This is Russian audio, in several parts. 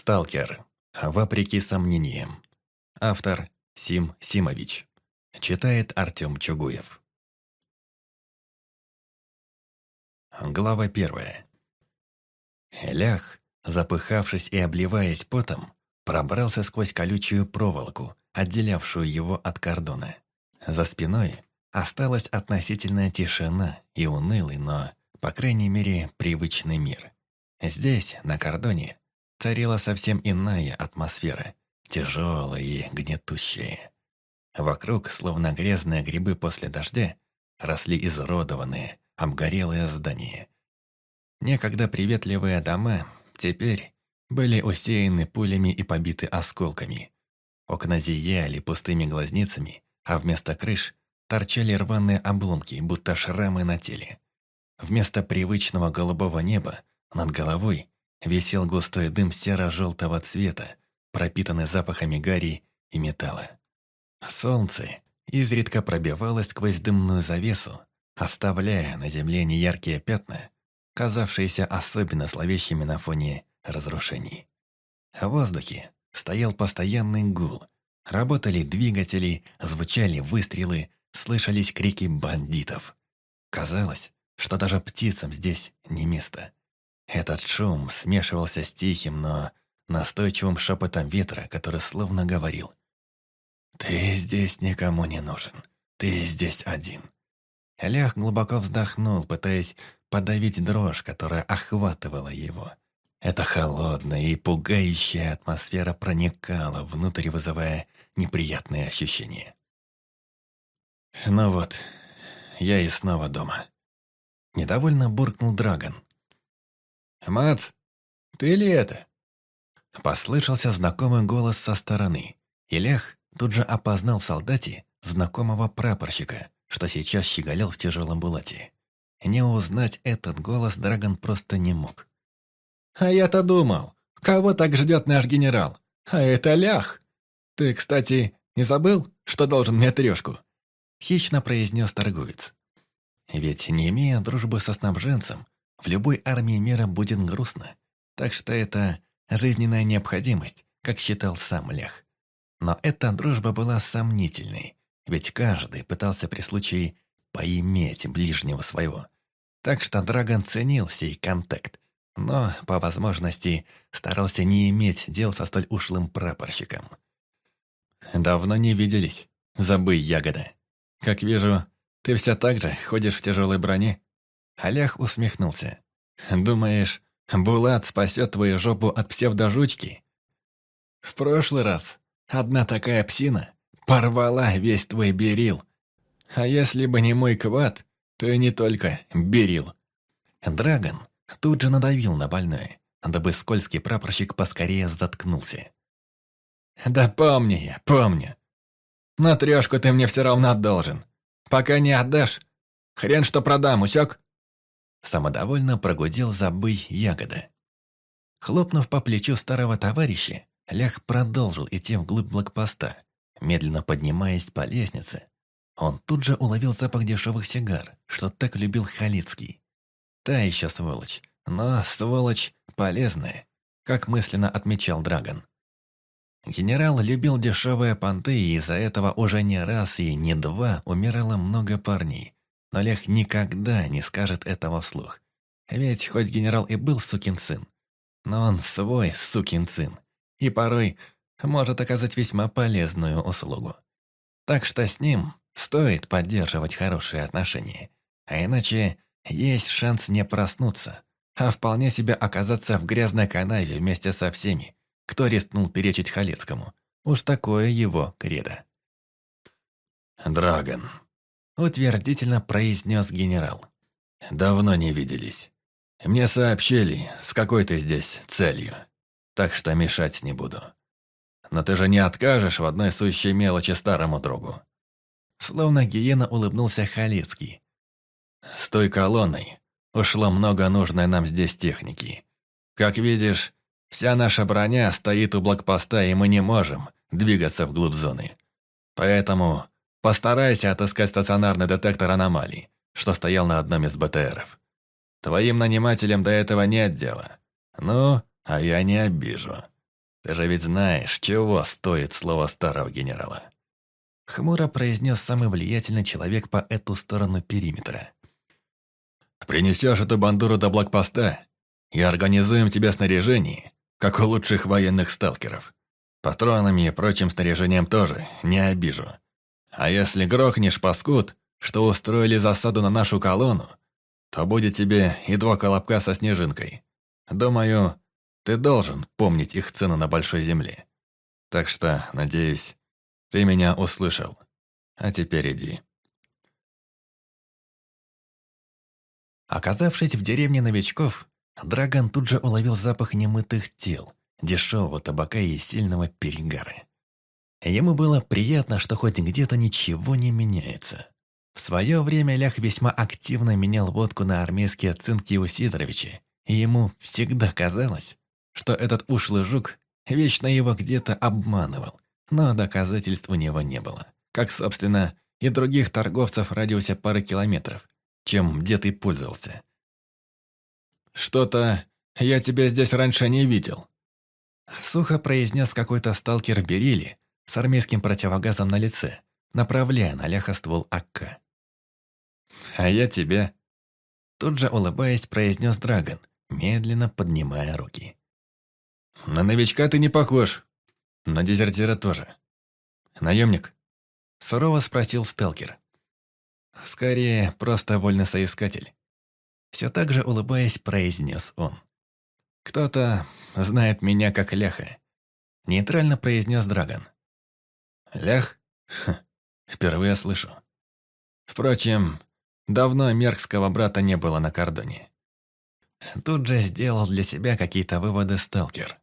Сталкер. Вопреки сомнениям. Автор Сим Симович. Читает Артем Чугуев. Глава первая. Лях, запыхавшись и обливаясь потом, пробрался сквозь колючую проволоку, отделявшую его от кордона. За спиной осталась относительная тишина и унылый, но, по крайней мере, привычный мир. Здесь, на кордоне, царила совсем иная атмосфера, тяжелая и гнетущая. Вокруг, словно грязные грибы после дождя, росли изуродованные, обгорелые здания. Некогда приветливые дома теперь были усеяны пулями и побиты осколками. Окна зияли пустыми глазницами, а вместо крыш торчали рваные обломки, будто шрамы на теле. Вместо привычного голубого неба над головой висел густой дым серо-желтого цвета, пропитанный запахами гари и металла. Солнце изредка пробивалось сквозь дымную завесу, оставляя на земле неяркие пятна, казавшиеся особенно зловещими на фоне разрушений. В воздухе стоял постоянный гул. Работали двигатели, звучали выстрелы, слышались крики бандитов. Казалось, что даже птицам здесь не место. Этот шум смешивался с тихим, но настойчивым шепотом ветра, который словно говорил «Ты здесь никому не нужен, ты здесь один». Лях глубоко вздохнул, пытаясь подавить дрожь, которая охватывала его. Эта холодная и пугающая атмосфера проникала внутрь, вызывая неприятные ощущения. «Ну вот, я и снова дома». Недовольно буркнул Драгон. «Мац, ты ли это?» Послышался знакомый голос со стороны. Илях тут же опознал в солдате знакомого прапорщика, что сейчас щеголял в тяжелом булате. Не узнать этот голос Драгон просто не мог. «А я-то думал, кого так ждет наш генерал? А это лях! Ты, кстати, не забыл, что должен мне трешку?» Хищно произнес торговец. Ведь не имея дружбы со снабженцем, в любой армии мира будет грустно. Так что это жизненная необходимость, как считал сам Лех. Но эта дружба была сомнительной, ведь каждый пытался при случае поиметь ближнего своего. Так что Драгон ценил сей контакт, но, по возможности, старался не иметь дел со столь ушлым прапорщиком. «Давно не виделись, забый ягода. Как вижу, ты все так же ходишь в тяжелой броне?» Олег усмехнулся. «Думаешь, Булат спасет твою жопу от псевдожучки?» «В прошлый раз одна такая псина порвала весь твой берил. А если бы не мой квад, то и не только берил». Драгон тут же надавил на больное, дабы скользкий прапорщик поскорее заткнулся. «Да помню я, помню. Но трешку ты мне все равно должен. Пока не отдашь, хрен что продам, усек?» Самодовольно прогудел забый ягода. Хлопнув по плечу старого товарища, Лях продолжил идти вглубь блокпоста, медленно поднимаясь по лестнице. Он тут же уловил запах дешевых сигар, что так любил Халицкий. Та еще сволочь, но сволочь полезная, как мысленно отмечал Драгон. Генерал любил дешевые понты, и из-за этого уже не раз и не два умирало много парней, но Лех никогда не скажет этого вслух. Ведь хоть генерал и был сукин сын, но он свой сукин сын, и порой может оказать весьма полезную услугу. Так что с ним стоит поддерживать хорошие отношения, а иначе есть шанс не проснуться, а вполне себе оказаться в грязной канаве вместе со всеми, кто рискнул перечить Халецкому. Уж такое его кредо. «Драгон», утвердительно произнес генерал. «Давно не виделись. Мне сообщили, с какой ты здесь целью, так что мешать не буду. Но ты же не откажешь в одной сущей мелочи старому другу». Словно гиена улыбнулся Халецкий. «С той колонной ушло много нужной нам здесь техники. Как видишь, вся наша броня стоит у блокпоста, и мы не можем двигаться вглубь зоны. Поэтому Постарайся отыскать стационарный детектор аномалий, что стоял на одном из БТРов. Твоим нанимателям до этого нет дела. Ну, а я не обижу. Ты же ведь знаешь, чего стоит слово старого генерала. Хмуро произнес самый влиятельный человек по эту сторону периметра. «Принесешь эту бандуру до блокпоста, и организуем тебе снаряжение, как у лучших военных сталкеров. Патронами и прочим снаряжением тоже, не обижу. А если грохнешь паскуд, что устроили засаду на нашу колонну, то будет тебе и два колобка со снежинкой. Думаю, ты должен помнить их цену на большой земле. Так что, надеюсь, ты меня услышал. А теперь иди. Оказавшись в деревне новичков, Драгон тут же уловил запах немытых тел, дешевого табака и сильного перегара. Ему было приятно, что хоть где-то ничего не меняется. В свое время Лях весьма активно менял водку на армейские оценки у Сидоровича, и ему всегда казалось, что этот ушлый жук вечно его где-то обманывал, но доказательств у него не было. Как, собственно, и других торговцев в радиусе пары километров, чем дед и пользовался. «Что-то я тебя здесь раньше не видел», Сухо произнес какой-то сталкер в с армейским противогазом на лице, направляя на ляха ствол АК. «А я тебе», Тут же улыбаясь, произнес Драгон, медленно поднимая руки. «На новичка ты не похож. На дезертира тоже. Наемник?» Сурово спросил сталкер. «Скорее, просто вольный соискатель». Все так же улыбаясь, произнес он. «Кто-то знает меня как Ляха», — нейтрально произнес Драгон. «Лях? Хм, впервые слышу. Впрочем, давно меркского брата не было на кордоне». Тут же сделал для себя какие-то выводы сталкер.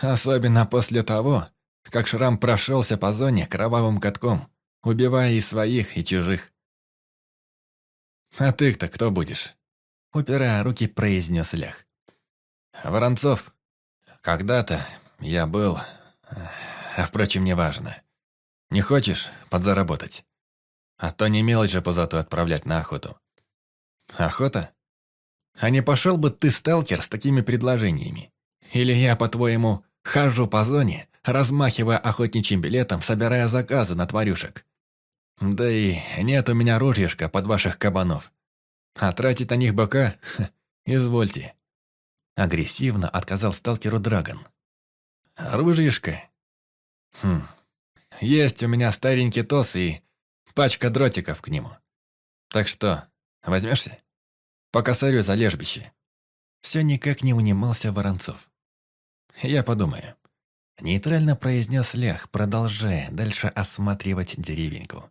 Особенно после того, как Шрам прошелся по зоне кровавым катком, убивая и своих, и чужих. «А ты-то кто будешь?» Упирая руки, произнес Лях. Воронцов. Когда-то я был... А впрочем, неважно. Не хочешь подзаработать? А то не мелочь же позату отправлять на охоту. Охота? А не пошел бы ты, сталкер, с такими предложениями? Или я, по-твоему, хожу по зоне, размахивая охотничьим билетом, собирая заказы на тварюшек? Да и нет у меня ружьишка под ваших кабанов. А тратить на них бока? Извольте. Агрессивно отказал сталкеру Драгон. «Оружишко?» «Хм, есть у меня старенький тос и пачка дротиков к нему. Так что, возьмешься? По косарю за лежбище». Все никак не унимался Воронцов. «Я подумаю». Нейтрально произнес Лях, продолжая дальше осматривать деревеньку.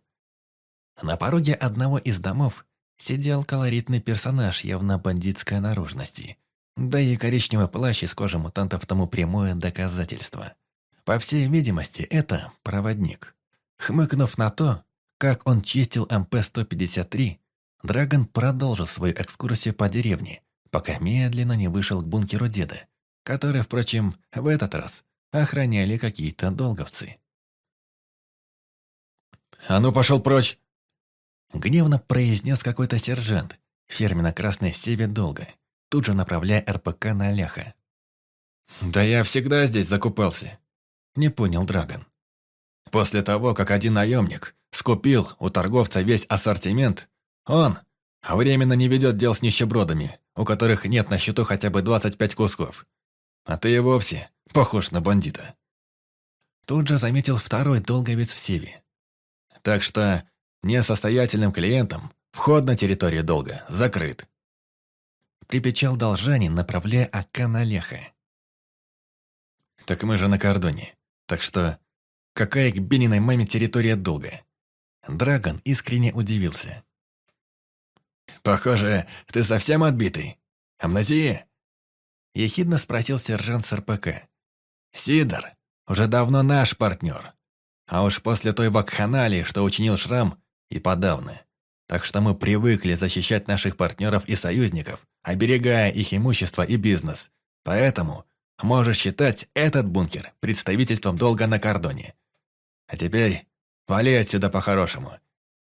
На пороге одного из домов сидел колоритный персонаж явно бандитской наружности – да и коричневый плащ из кожи мутантов тому прямое доказательство. По всей видимости, это проводник. Хмыкнув на то, как он чистил МП-153, Драгон продолжил свою экскурсию по деревне, пока медленно не вышел к бункеру деда, который, впрочем, в этот раз охраняли какие-то долговцы. «А ну, пошел прочь!» Гневно произнес какой-то сержант, фирменно-красной севе долго тут же направляя РПК на Ляха. «Да я всегда здесь закупался», — не понял Драгон. «После того, как один наемник скупил у торговца весь ассортимент, он временно не ведет дел с нищебродами, у которых нет на счету хотя бы 25 кусков. А ты и вовсе похож на бандита». Тут же заметил второй долговец в Севе. «Так что несостоятельным клиентам вход на территорию долга закрыт припечал Должанин, направляя АК на Леха. «Так мы же на кордоне. Так что какая к Бениной маме территория долга?» Драгон искренне удивился. «Похоже, ты совсем отбитый. Амнезия?» Ехидно спросил сержант с РПК. «Сидор уже давно наш партнер. А уж после той вакханалии, что учинил Шрам, и подавно. Так что мы привыкли защищать наших партнеров и союзников, оберегая их имущество и бизнес. Поэтому можешь считать этот бункер представительством долга на кордоне. А теперь вали отсюда по-хорошему.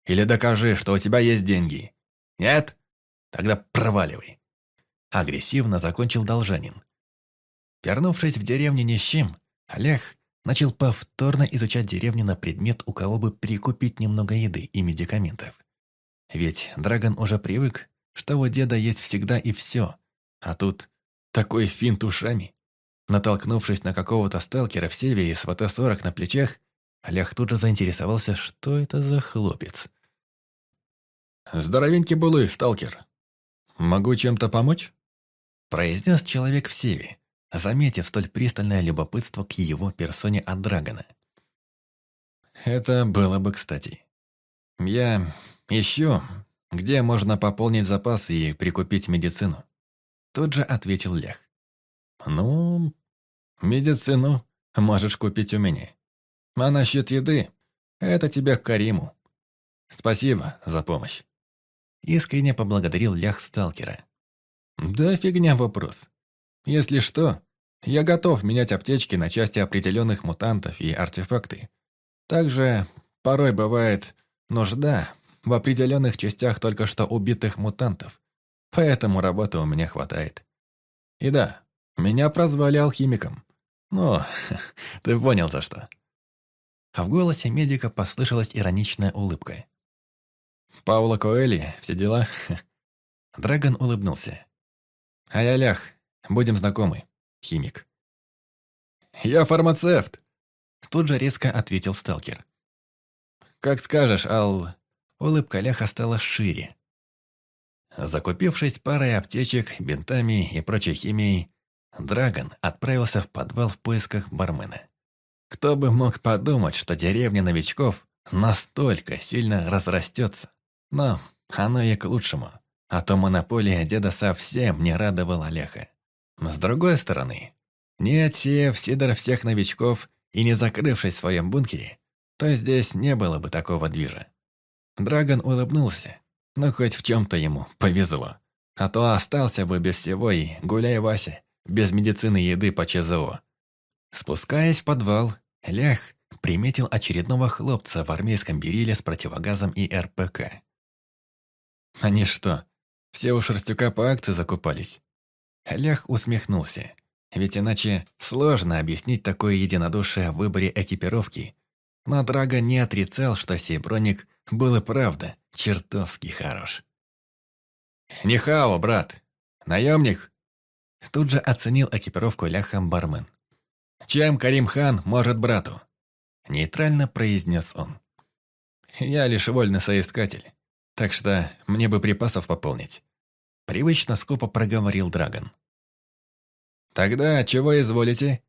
Или докажи, что у тебя есть деньги. Нет? Тогда проваливай. Агрессивно закончил Должанин. Вернувшись в деревню нищим, Олег начал повторно изучать деревню на предмет, у кого бы прикупить немного еды и медикаментов. Ведь Драгон уже привык, что у деда есть всегда и все, а тут такой финт ушами. Натолкнувшись на какого-то сталкера в севе с ВТ-40 на плечах, Олег тут же заинтересовался, что это за хлопец. «Здоровенький был сталкер. Могу чем-то помочь?» произнес человек в севе, заметив столь пристальное любопытство к его персоне от Драгона. «Это было бы кстати. Я ищу, где можно пополнить запас и прикупить медицину». Тут же ответил Лях. «Ну, медицину можешь купить у меня. А насчет еды, это тебе к Кариму. Спасибо за помощь». Искренне поблагодарил Лях сталкера. «Да фигня вопрос. Если что, я готов менять аптечки на части определенных мутантов и артефакты. Также порой бывает нужда в определенных частях только что убитых мутантов, поэтому работы у меня хватает. И да, меня прозвали алхимиком. Но ты понял за что. А в голосе медика послышалась ироничная улыбка. «Паула Коэли, все дела?» Драгон улыбнулся. «А я Лях, будем знакомы» химик. «Я фармацевт!» Тут же резко ответил сталкер. «Как скажешь, Ал...» Улыбка Ляха стала шире. Закупившись парой аптечек, бинтами и прочей химией, Драгон отправился в подвал в поисках бармена. Кто бы мог подумать, что деревня новичков настолько сильно разрастется. Но оно и к лучшему, а то монополия деда совсем не радовала Леха. С другой стороны, не отсеяв Сидор всех новичков и не закрывшись в своем бункере, то здесь не было бы такого движа. Драгон улыбнулся, но хоть в чем-то ему повезло. А то остался бы без всего и, гуляй Вася, без медицины и еды по ЧЗО. Спускаясь в подвал, Лях приметил очередного хлопца в армейском бериле с противогазом и РПК. Они что, все у Шерстюка по акции закупались? Лях усмехнулся. Ведь иначе сложно объяснить такое единодушие в выборе экипировки. Но Драго не отрицал, что сей броник был и правда чертовски хорош. «Нихао, брат! Наемник!» Тут же оценил экипировку ляхом бармен. «Чем Карим хан может брату?» Нейтрально произнес он. «Я лишь вольный соискатель, так что мне бы припасов пополнить. Привычно скупо проговорил Драгон. «Тогда чего изволите?»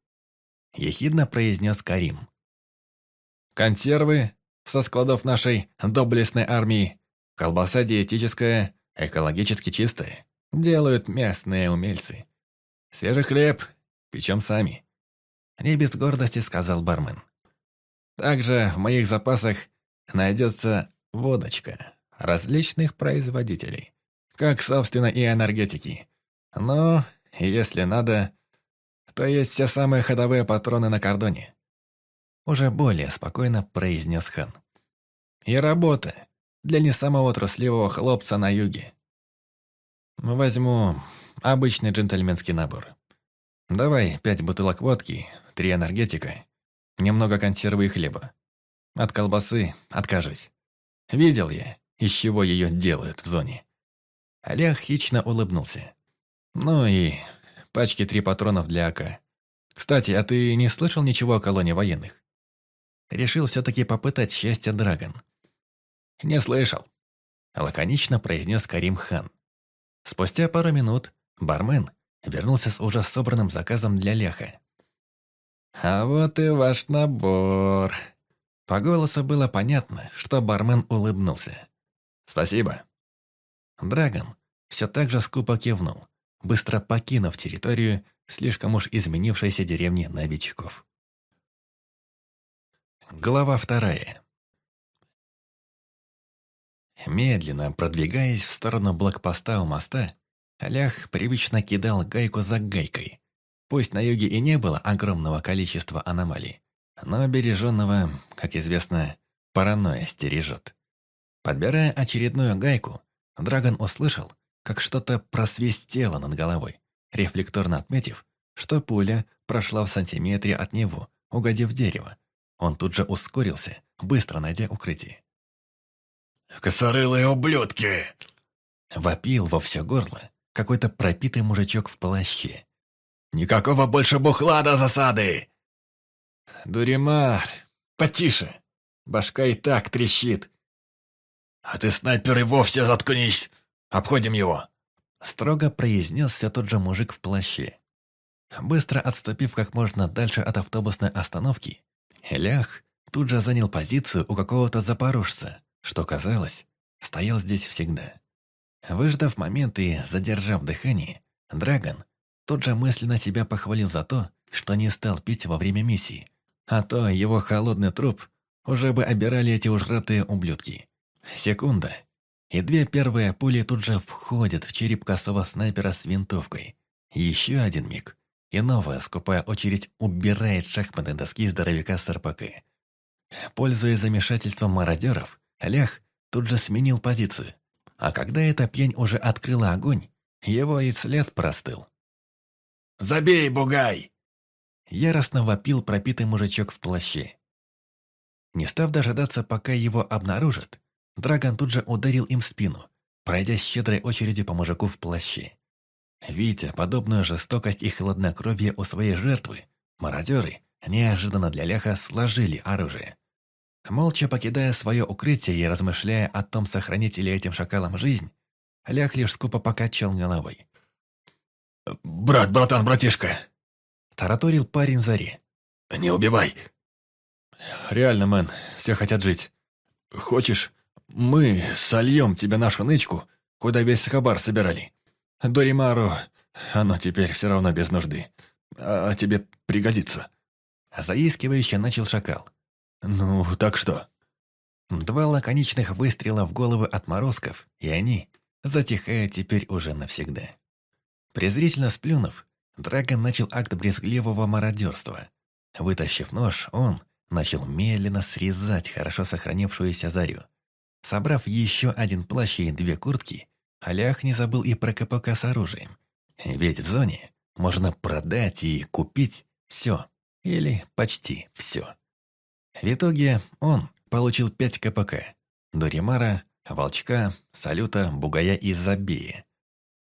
Ехидно произнес Карим. «Консервы со складов нашей доблестной армии, колбаса диетическая, экологически чистая, делают местные умельцы. Свежий хлеб печем сами». Не без гордости сказал бармен. Также в моих запасах найдется водочка различных производителей как, собственно, и энергетики. Но, если надо, то есть все самые ходовые патроны на кордоне. Уже более спокойно произнес Хан. И работа для не самого трусливого хлопца на юге. Возьму обычный джентльменский набор. Давай пять бутылок водки, три энергетика, немного консервы и хлеба. От колбасы откажусь. Видел я, из чего ее делают в зоне. Олег хищно улыбнулся. «Ну и пачки три патронов для АК. Кстати, а ты не слышал ничего о колонии военных?» Решил все-таки попытать счастье Драгон. «Не слышал», — лаконично произнес Карим Хан. Спустя пару минут бармен вернулся с уже собранным заказом для Леха. «А вот и ваш набор». По голосу было понятно, что бармен улыбнулся. «Спасибо», Драгон все так же скупо кивнул, быстро покинув территорию слишком уж изменившейся деревни новичков. Глава вторая. Медленно продвигаясь в сторону блокпоста у моста, Лях привычно кидал гайку за гайкой. Пусть на юге и не было огромного количества аномалий, но береженного, как известно, паранойя стережет. Подбирая очередную гайку, Драгон услышал, как что-то просвистело над головой, рефлекторно отметив, что пуля прошла в сантиметре от него, угодив в дерево. Он тут же ускорился, быстро найдя укрытие. «Косорылые ублюдки!» Вопил во все горло какой-то пропитый мужичок в плаще. «Никакого больше бухла до засады!» «Дуримар, потише! Башка и так трещит!» «А ты, снайпер, и вовсе заткнись! Обходим его!» Строго произнес тот же мужик в плаще. Быстро отступив как можно дальше от автобусной остановки, Лях тут же занял позицию у какого-то запорожца, что, казалось, стоял здесь всегда. Выждав момент и задержав дыхание, Драгон тут же мысленно себя похвалил за то, что не стал пить во время миссии, а то его холодный труп уже бы обирали эти ужратые ублюдки. Секунда, и две первые пули тут же входят в череп косого снайпера с винтовкой. Еще один миг, и новая скупая очередь убирает шахматные доски здоровяка с РПК. Пользуясь замешательством мародеров, Лях тут же сменил позицию, а когда эта пьянь уже открыла огонь, его и след простыл. «Забей, бугай!» Яростно вопил пропитый мужичок в плаще. Не став дожидаться, пока его обнаружат, Драгон тут же ударил им в спину, пройдя щедрой очередью по мужику в плаще. Видя подобную жестокость и хладнокровие у своей жертвы, мародеры неожиданно для Ляха сложили оружие. Молча покидая свое укрытие и размышляя о том, сохранить ли этим шакалам жизнь, Лях лишь скупо покачал головой. «Брат, братан, братишка!» Тараторил парень Зари. «Не убивай!» «Реально, мэн, все хотят жить. Хочешь, мы сольем тебе нашу нычку, куда весь хабар собирали? Доримару, оно теперь все равно без нужды. А тебе пригодится». Заискивающе начал шакал. «Ну, так что?» Два лаконичных выстрела в головы отморозков, и они затихают теперь уже навсегда. Презрительно сплюнув, Драгон начал акт брезгливого мародерства. Вытащив нож, он начал медленно срезать хорошо сохранившуюся зарю. Собрав еще один плащ и две куртки, Алях не забыл и про КПК с оружием. Ведь в зоне можно продать и купить все, или почти все. В итоге он получил 5 КПК. Дуримара, Волчка, Салюта, Бугая и Забея.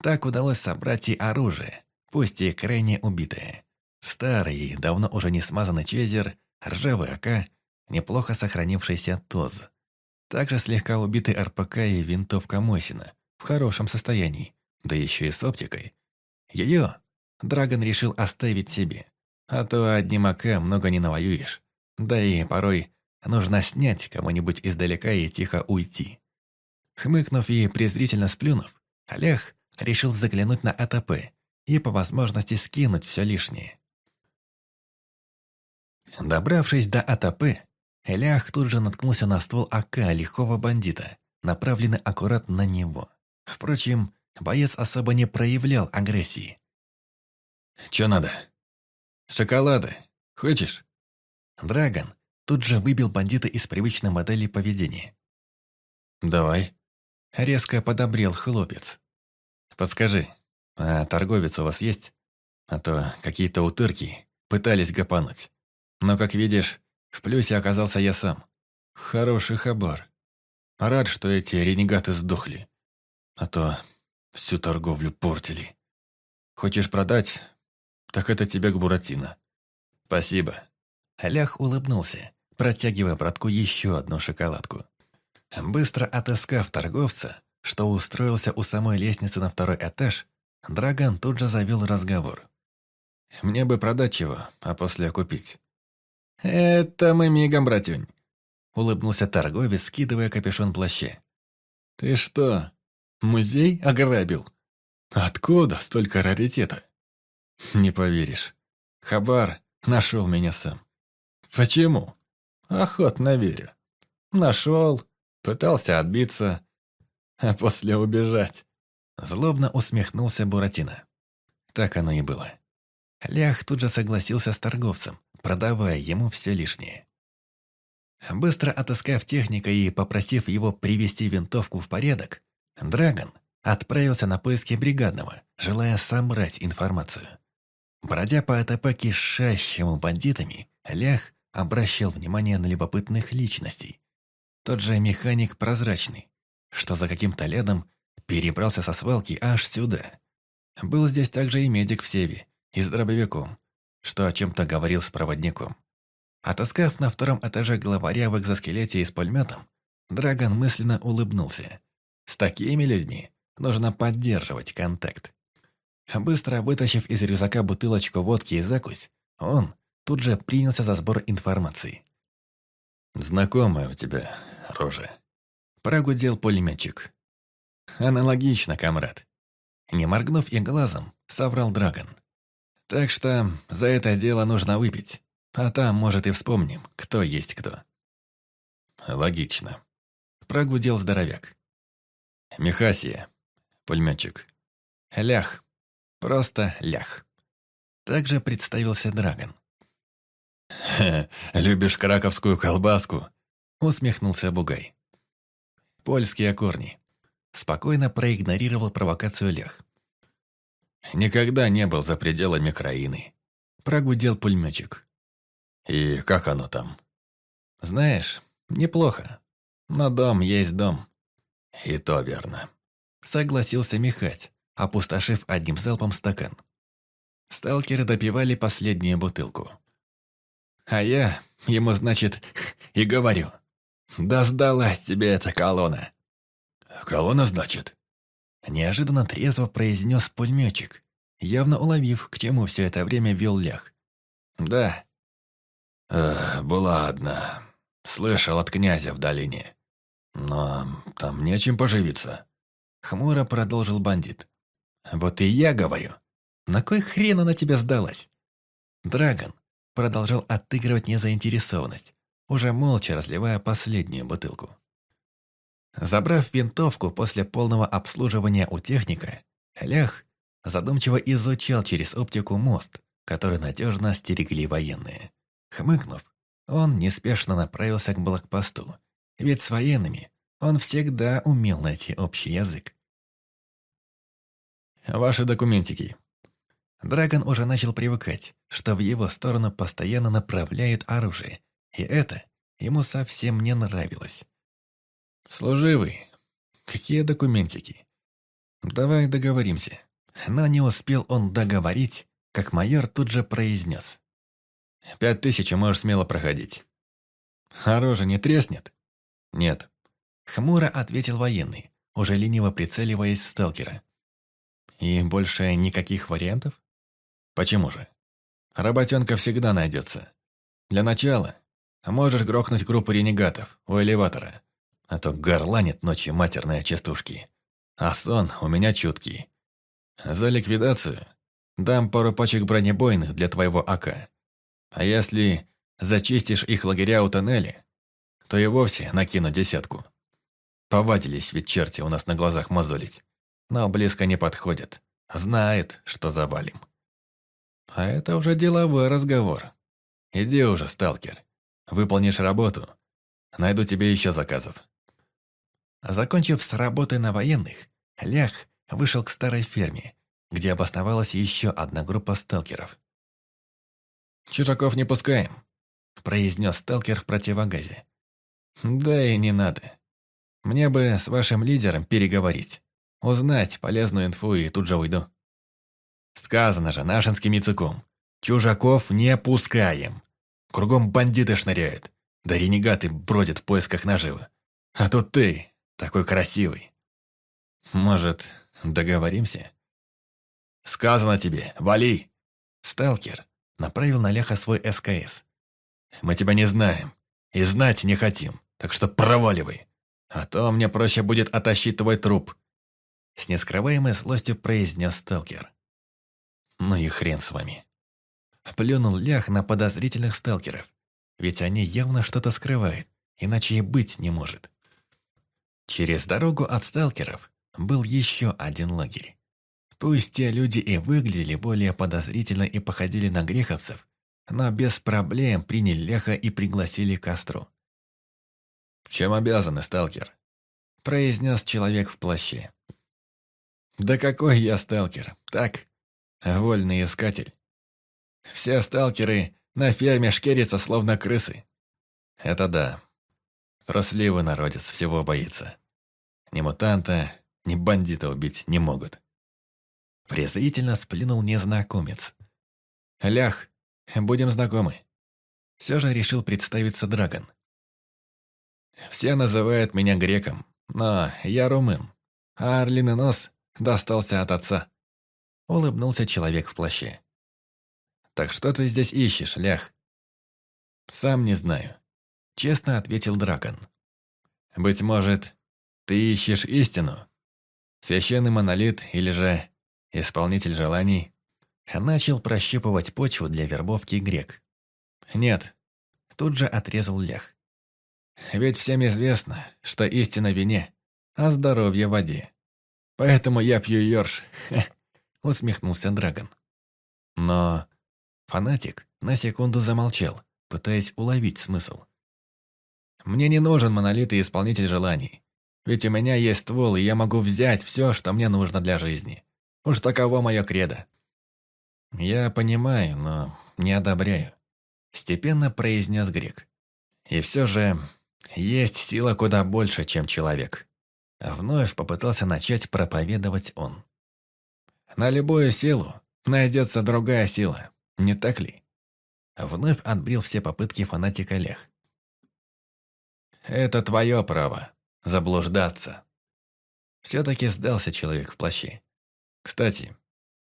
Так удалось собрать и оружие, пусть и крайне убитое. Старый давно уже не смазанный чезер, ржавый АК, неплохо сохранившийся ТОЗ. Также слегка убитый РПК и винтовка Мосина, в хорошем состоянии, да еще и с оптикой. Ее Драгон решил оставить себе, а то одним АК много не навоюешь. Да и порой нужно снять кому-нибудь издалека и тихо уйти. Хмыкнув и презрительно сплюнув, Олег решил заглянуть на АТП и по возможности скинуть все лишнее. Добравшись до АТП, Элях тут же наткнулся на ствол АК лихого бандита, направленный аккурат на него. Впрочем, боец особо не проявлял агрессии. «Чё надо? Шоколады? Хочешь?» Драгон тут же выбил бандита из привычной модели поведения. «Давай». Резко подобрел хлопец. «Подскажи, а торговец у вас есть? А то какие-то утырки пытались гопануть. Но, как видишь, в плюсе оказался я сам. Хороший хабар. Рад, что эти ренегаты сдохли. А то всю торговлю портили. Хочешь продать? Так это тебе к Буратино. Спасибо. Лях улыбнулся, протягивая братку еще одну шоколадку. Быстро отыскав торговца, что устроился у самой лестницы на второй этаж, Драгон тут же завел разговор. «Мне бы продать его, а после купить». «Это мы мигом, братюнь», — улыбнулся торговец, скидывая капюшон плаща. «Ты что, музей ограбил? Откуда столько раритета?» «Не поверишь. Хабар нашел меня сам. Почему? Охотно верю. Нашел, пытался отбиться, а после убежать. Злобно усмехнулся Буратино. Так оно и было. Лях тут же согласился с торговцем, продавая ему все лишнее. Быстро отыскав техника и попросив его привести винтовку в порядок, Драгон отправился на поиски бригадного, желая собрать информацию. Бродя по АТП кишащему бандитами, Лях обращал внимание на любопытных личностей. Тот же механик прозрачный, что за каким-то ледом перебрался со свалки аж сюда. Был здесь также и медик в Севе, и с дробовиком, что о чем-то говорил с проводником. Отыскав на втором этаже главаря в экзоскелете и с пулеметом, Драгон мысленно улыбнулся. С такими людьми нужно поддерживать контакт. Быстро вытащив из рюкзака бутылочку водки и закусь, он тут же принялся за сбор информации. «Знакомая у тебя рожа», – прогудел пулеметчик. «Аналогично, комрад». Не моргнув и глазом, соврал Драгон. «Так что за это дело нужно выпить, а там, может, и вспомним, кто есть кто». «Логично», – прогудел здоровяк. «Мехасия, пулеметчик». «Лях, просто лях». Также представился Драгон. любишь краковскую колбаску?» – усмехнулся Бугай. «Польские корни». Спокойно проигнорировал провокацию Лех. «Никогда не был за пределами краины», – прогудел пулеметчик. «И как оно там?» «Знаешь, неплохо. Но дом есть дом». «И то верно», – согласился Михать, опустошив одним залпом стакан. Сталкеры допивали последнюю бутылку. А я ему, значит, и говорю. Да сдалась тебе эта колонна. Колонна, значит? Неожиданно трезво произнес пулеметчик, явно уловив, к чему все это время вел лях. Да. Э, была одна. Слышал от князя в долине. Но там нечем поживиться. Хмуро продолжил бандит. Вот и я говорю. На кой хрен она тебе сдалась? Драгон, продолжал отыгрывать незаинтересованность, уже молча разливая последнюю бутылку. Забрав винтовку после полного обслуживания у техника, Лях задумчиво изучал через оптику мост, который надежно стерегли военные. Хмыкнув, он неспешно направился к блокпосту, ведь с военными он всегда умел найти общий язык. «Ваши документики», Драгон уже начал привыкать, что в его сторону постоянно направляют оружие, и это ему совсем не нравилось. «Служивый, какие документики?» «Давай договоримся». Но не успел он договорить, как майор тут же произнес. «Пять тысяч можешь смело проходить». «Оружие не треснет?» «Нет». Хмуро ответил военный, уже лениво прицеливаясь в сталкера. «И больше никаких вариантов?» Почему же? Работенка всегда найдется. Для начала можешь грохнуть группу ренегатов у элеватора, а то горланит ночью матерные частушки. А сон у меня чуткий. За ликвидацию дам пару пачек бронебойных для твоего АК. А если зачистишь их лагеря у тоннеля, то и вовсе накину десятку. Повадились ведь черти у нас на глазах мозолить, но близко не подходят. Знает, что завалим. А это уже деловой разговор. Иди уже, сталкер. Выполнишь работу. Найду тебе еще заказов. Закончив с работой на военных, Лях вышел к старой ферме, где обосновалась еще одна группа сталкеров. «Чужаков не пускаем», – произнес сталкер в противогазе. «Да и не надо. Мне бы с вашим лидером переговорить, узнать полезную инфу и тут же уйду». Сказано же нашинским языком. Чужаков не пускаем. Кругом бандиты шныряют. Да ренегаты бродят в поисках наживы. А тут ты, такой красивый. Может, договоримся? Сказано тебе, вали. Сталкер направил на Леха свой СКС. Мы тебя не знаем и знать не хотим, так что проваливай. А то мне проще будет оттащить твой труп. С нескрываемой злостью произнес сталкер. Ну и хрен с вами. Плюнул лях на подозрительных сталкеров. Ведь они явно что-то скрывают, иначе и быть не может. Через дорогу от сталкеров был еще один лагерь. Пусть те люди и выглядели более подозрительно и походили на греховцев, но без проблем приняли Леха и пригласили к костру. «Чем обязаны, сталкер?» – произнес человек в плаще. «Да какой я сталкер? Так, Вольный искатель. Все сталкеры на ферме шкерятся, словно крысы. Это да. Трусливый народец всего боится. Ни мутанта, ни бандита убить не могут. Презрительно сплюнул незнакомец. Лях, будем знакомы. Все же решил представиться Драгон. Все называют меня греком, но я румын, а орлиный нос достался от отца. Улыбнулся человек в плаще. «Так что ты здесь ищешь, Лях?» «Сам не знаю», — честно ответил Драгон. «Быть может, ты ищешь истину? Священный монолит или же исполнитель желаний?» Начал прощупывать почву для вербовки грек. «Нет», — тут же отрезал Лях. «Ведь всем известно, что истина в вине, а здоровье в воде. Поэтому я пью ёрш», — усмехнулся Драгон. Но фанатик на секунду замолчал, пытаясь уловить смысл. «Мне не нужен монолит и исполнитель желаний. Ведь у меня есть ствол, и я могу взять все, что мне нужно для жизни. Уж таково мое кредо». «Я понимаю, но не одобряю», — степенно произнес Грек. «И все же есть сила куда больше, чем человек». Вновь попытался начать проповедовать он. «На любую силу найдется другая сила, не так ли?» Вновь отбрил все попытки фанатика Лех. «Это твое право – заблуждаться». Все-таки сдался человек в плаще. «Кстати,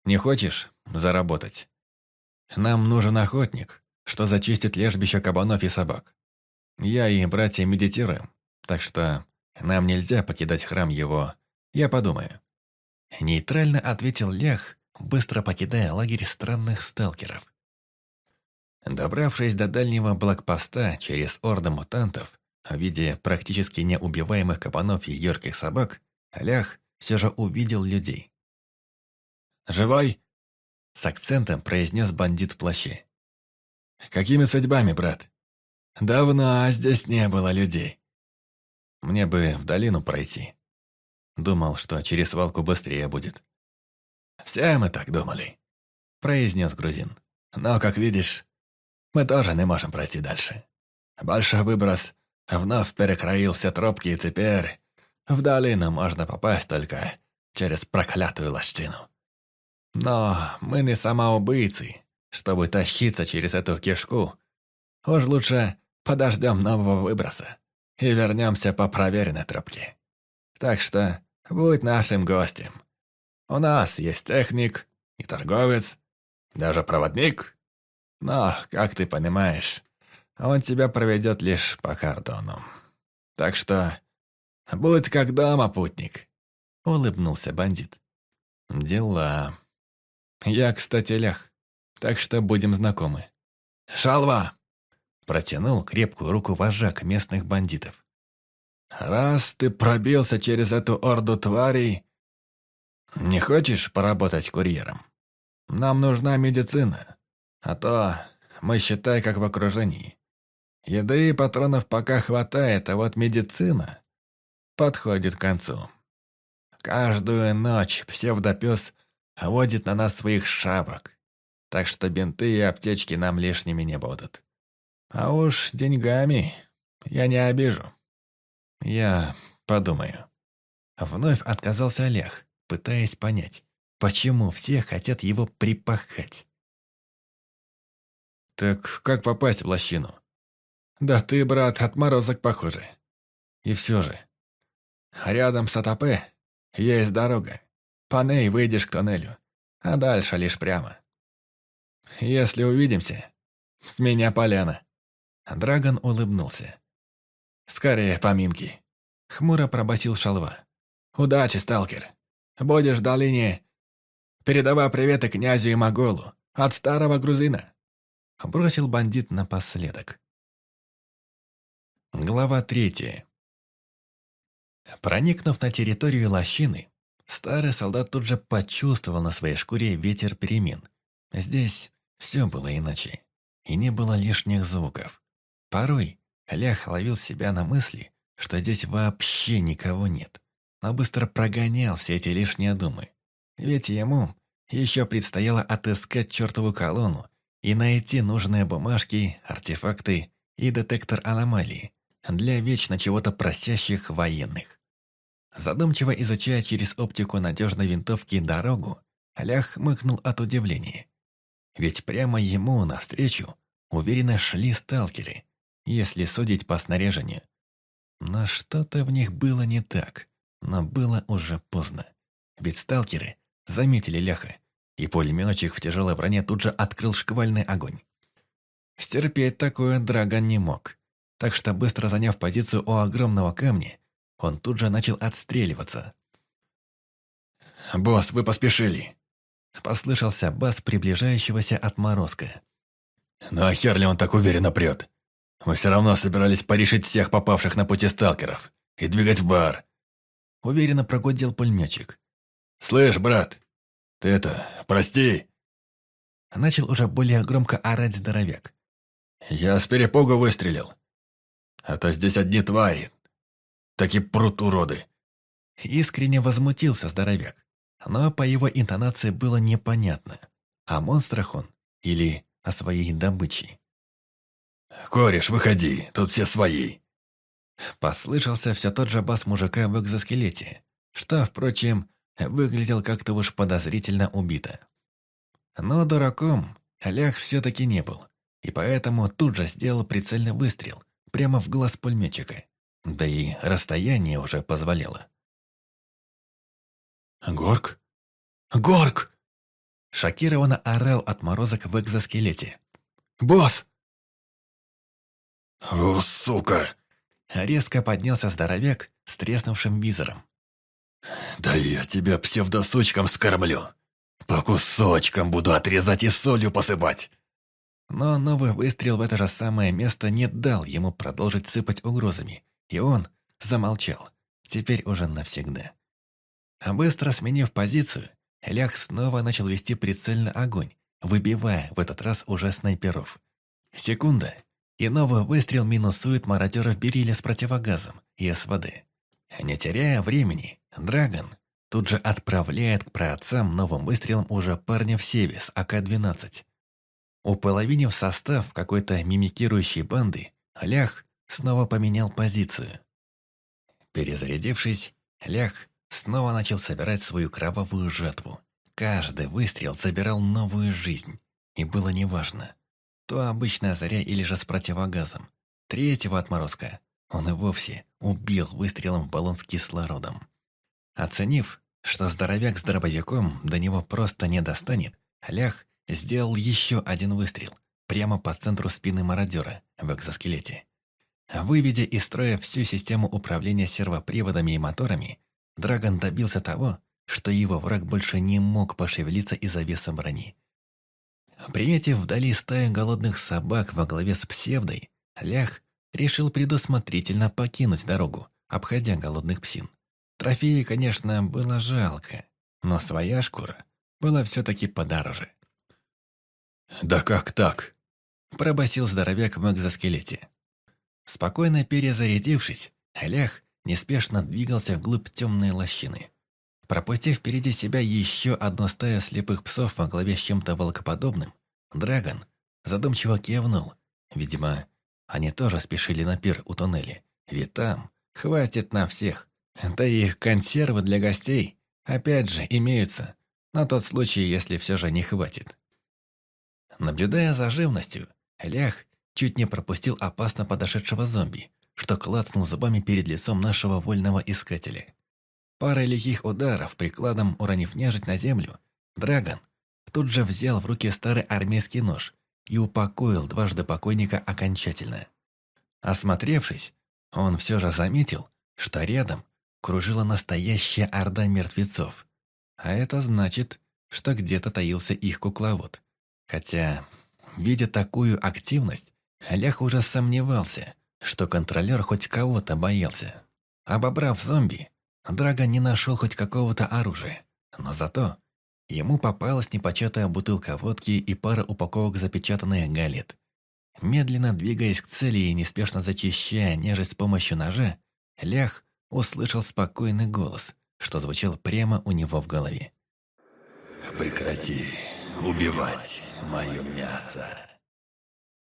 не хочешь заработать? Нам нужен охотник, что зачистит лежбище кабанов и собак. Я и братья медитируем, так что нам нельзя покидать храм его. Я подумаю». Нейтрально ответил Лех, быстро покидая лагерь странных сталкеров. Добравшись до дальнего блокпоста через орды мутантов, в виде практически неубиваемых кабанов и ярких собак, Лях все же увидел людей. «Живой?» — с акцентом произнес бандит в плаще. «Какими судьбами, брат? Давно здесь не было людей. Мне бы в долину пройти. Думал, что через свалку быстрее будет». «Все мы так думали», — произнес грузин. «Но, как видишь, мы тоже не можем пройти дальше. Большой выброс вновь перекроил все тропки, и теперь в долину можно попасть только через проклятую лощину. Но мы не самоубийцы, чтобы тащиться через эту кишку. Уж лучше подождем нового выброса и вернемся по проверенной тропке. Так что будь нашим гостем. У нас есть техник и торговец, даже проводник. Но, как ты понимаешь, он тебя проведет лишь по кордону. Так что будь как дома, путник», — улыбнулся бандит. «Дела. Я, кстати, лях, так что будем знакомы». «Шалва!» — протянул крепкую руку вожак местных бандитов. «Раз ты пробился через эту орду тварей, не хочешь поработать курьером? Нам нужна медицина, а то мы, считай, как в окружении. Еды и патронов пока хватает, а вот медицина подходит к концу. Каждую ночь псевдопес водит на нас своих шапок, так что бинты и аптечки нам лишними не будут. А уж деньгами я не обижу. Я подумаю. Вновь отказался Олег, пытаясь понять, почему все хотят его припахать. «Так как попасть в лощину?» «Да ты, брат, отморозок похоже. И все же. Рядом с АТП есть дорога. По ней выйдешь к тоннелю, а дальше лишь прямо. Если увидимся, с меня поляна». Драгон улыбнулся. «Скорее поминки», — хмуро пробасил шалва. «Удачи, сталкер. Будешь в долине. Передавай приветы князю и Моголу от старого грузина». Бросил бандит напоследок. Глава третья. Проникнув на территорию лощины, старый солдат тут же почувствовал на своей шкуре ветер перемен. Здесь все было иначе, и не было лишних звуков. Порой Лях ловил себя на мысли, что здесь вообще никого нет, но быстро прогонял все эти лишние думы. Ведь ему еще предстояло отыскать чертову колонну и найти нужные бумажки, артефакты и детектор аномалий для вечно чего-то просящих военных. Задумчиво изучая через оптику надежной винтовки дорогу, Лях хмыкнул от удивления. Ведь прямо ему навстречу уверенно шли сталкеры, если судить по снаряжению. Но что-то в них было не так, но было уже поздно. Ведь сталкеры заметили Ляха, и пулеметчик в тяжелой броне тут же открыл шквальный огонь. Стерпеть такое Драгон не мог, так что быстро заняв позицию у огромного камня, он тут же начал отстреливаться. «Босс, вы поспешили!» Послышался бас приближающегося отморозка. «Ну а хер он так уверенно прет? Мы все равно собирались порешить всех попавших на пути сталкеров и двигать в бар!» Уверенно прогудел пулеметчик. «Слышь, брат, ты это, прости!» Начал уже более громко орать здоровяк. «Я с перепугу выстрелил. А то здесь одни твари. Так и прут уроды!» Искренне возмутился здоровяк но по его интонации было непонятно, о монстрах он или о своей добыче. «Кореш, выходи, тут все свои!» Послышался все тот же бас мужика в экзоскелете, что, впрочем, выглядел как-то уж подозрительно убито. Но дураком Олег все-таки не был, и поэтому тут же сделал прицельный выстрел прямо в глаз пулеметчика, да и расстояние уже позволяло. «Горк? Горк!» Шокированно орал отморозок в экзоскелете. «Босс!» «О, сука!» Резко поднялся здоровяк с треснувшим визором. «Да я тебя псевдосучком скормлю! По кусочкам буду отрезать и солью посыпать!» Но новый выстрел в это же самое место не дал ему продолжить сыпать угрозами, и он замолчал, теперь уже навсегда. А быстро сменив позицию, Лях снова начал вести прицельный огонь, выбивая в этот раз уже снайперов. Секунда, и новый выстрел минусует мародеров Бериля с противогазом и СВД. Не теряя времени, Драгон тут же отправляет к праотцам новым выстрелом уже парня в Севе с АК-12. Уполовинив состав какой-то мимикирующей банды, Лях снова поменял позицию. Перезарядившись, Лях снова начал собирать свою кровавую жатву. Каждый выстрел забирал новую жизнь. И было неважно, то обычная заря или же с противогазом. Третьего отморозка он и вовсе убил выстрелом в баллон с кислородом. Оценив, что здоровяк с дробовиком до него просто не достанет, Лях сделал еще один выстрел прямо по центру спины мародера в экзоскелете. Выведя из строя всю систему управления сервоприводами и моторами, Драгон добился того, что его враг больше не мог пошевелиться из-за веса брони. Приметив вдали стаю голодных собак во главе с псевдой, Лях решил предусмотрительно покинуть дорогу, обходя голодных псин. Трофеи, конечно, было жалко, но своя шкура была все-таки подороже. «Да как так?» – пробасил здоровяк в экзоскелете. Спокойно перезарядившись, Лях неспешно двигался вглубь темной лощины. Пропустив впереди себя еще одну стаю слепых псов во главе с чем-то волкоподобным, Драгон задумчиво кивнул. Видимо, они тоже спешили на пир у туннеля, ведь там хватит на всех. Да и консервы для гостей, опять же, имеются, на тот случай, если все же не хватит. Наблюдая за живностью, Лях чуть не пропустил опасно подошедшего зомби, что клацнул зубами перед лицом нашего вольного искателя. Парой лихих ударов, прикладом уронив нежить на землю, Драгон тут же взял в руки старый армейский нож и упокоил дважды покойника окончательно. Осмотревшись, он все же заметил, что рядом кружила настоящая орда мертвецов. А это значит, что где-то таился их кукловод. Хотя, видя такую активность, Олег уже сомневался – что контролер хоть кого-то боялся. Обобрав зомби, Драго не нашел хоть какого-то оружия, но зато ему попалась непочатая бутылка водки и пара упаковок запечатанных галет. Медленно двигаясь к цели и неспешно зачищая нежить с помощью ножа, Лях услышал спокойный голос, что звучал прямо у него в голове. «Прекрати, убивать мое мясо.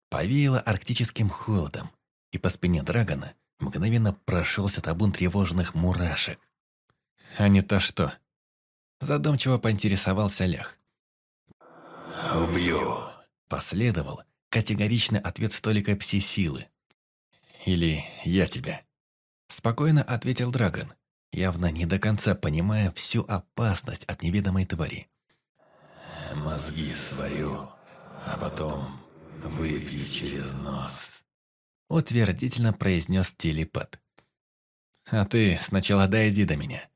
Повеяло арктическим холодом, и по спине Драгона мгновенно прошелся табун тревожных мурашек. «А не-то что?» Задумчиво поинтересовался Лях. «Убью!» – последовал категоричный ответ столика пси-силы. «Или я тебя?» Спокойно ответил Драгон, явно не до конца понимая всю опасность от неведомой твари. «Мозги сварю, а потом выпью через нос», — утвердительно произнес телепат. «А ты сначала дойди до меня.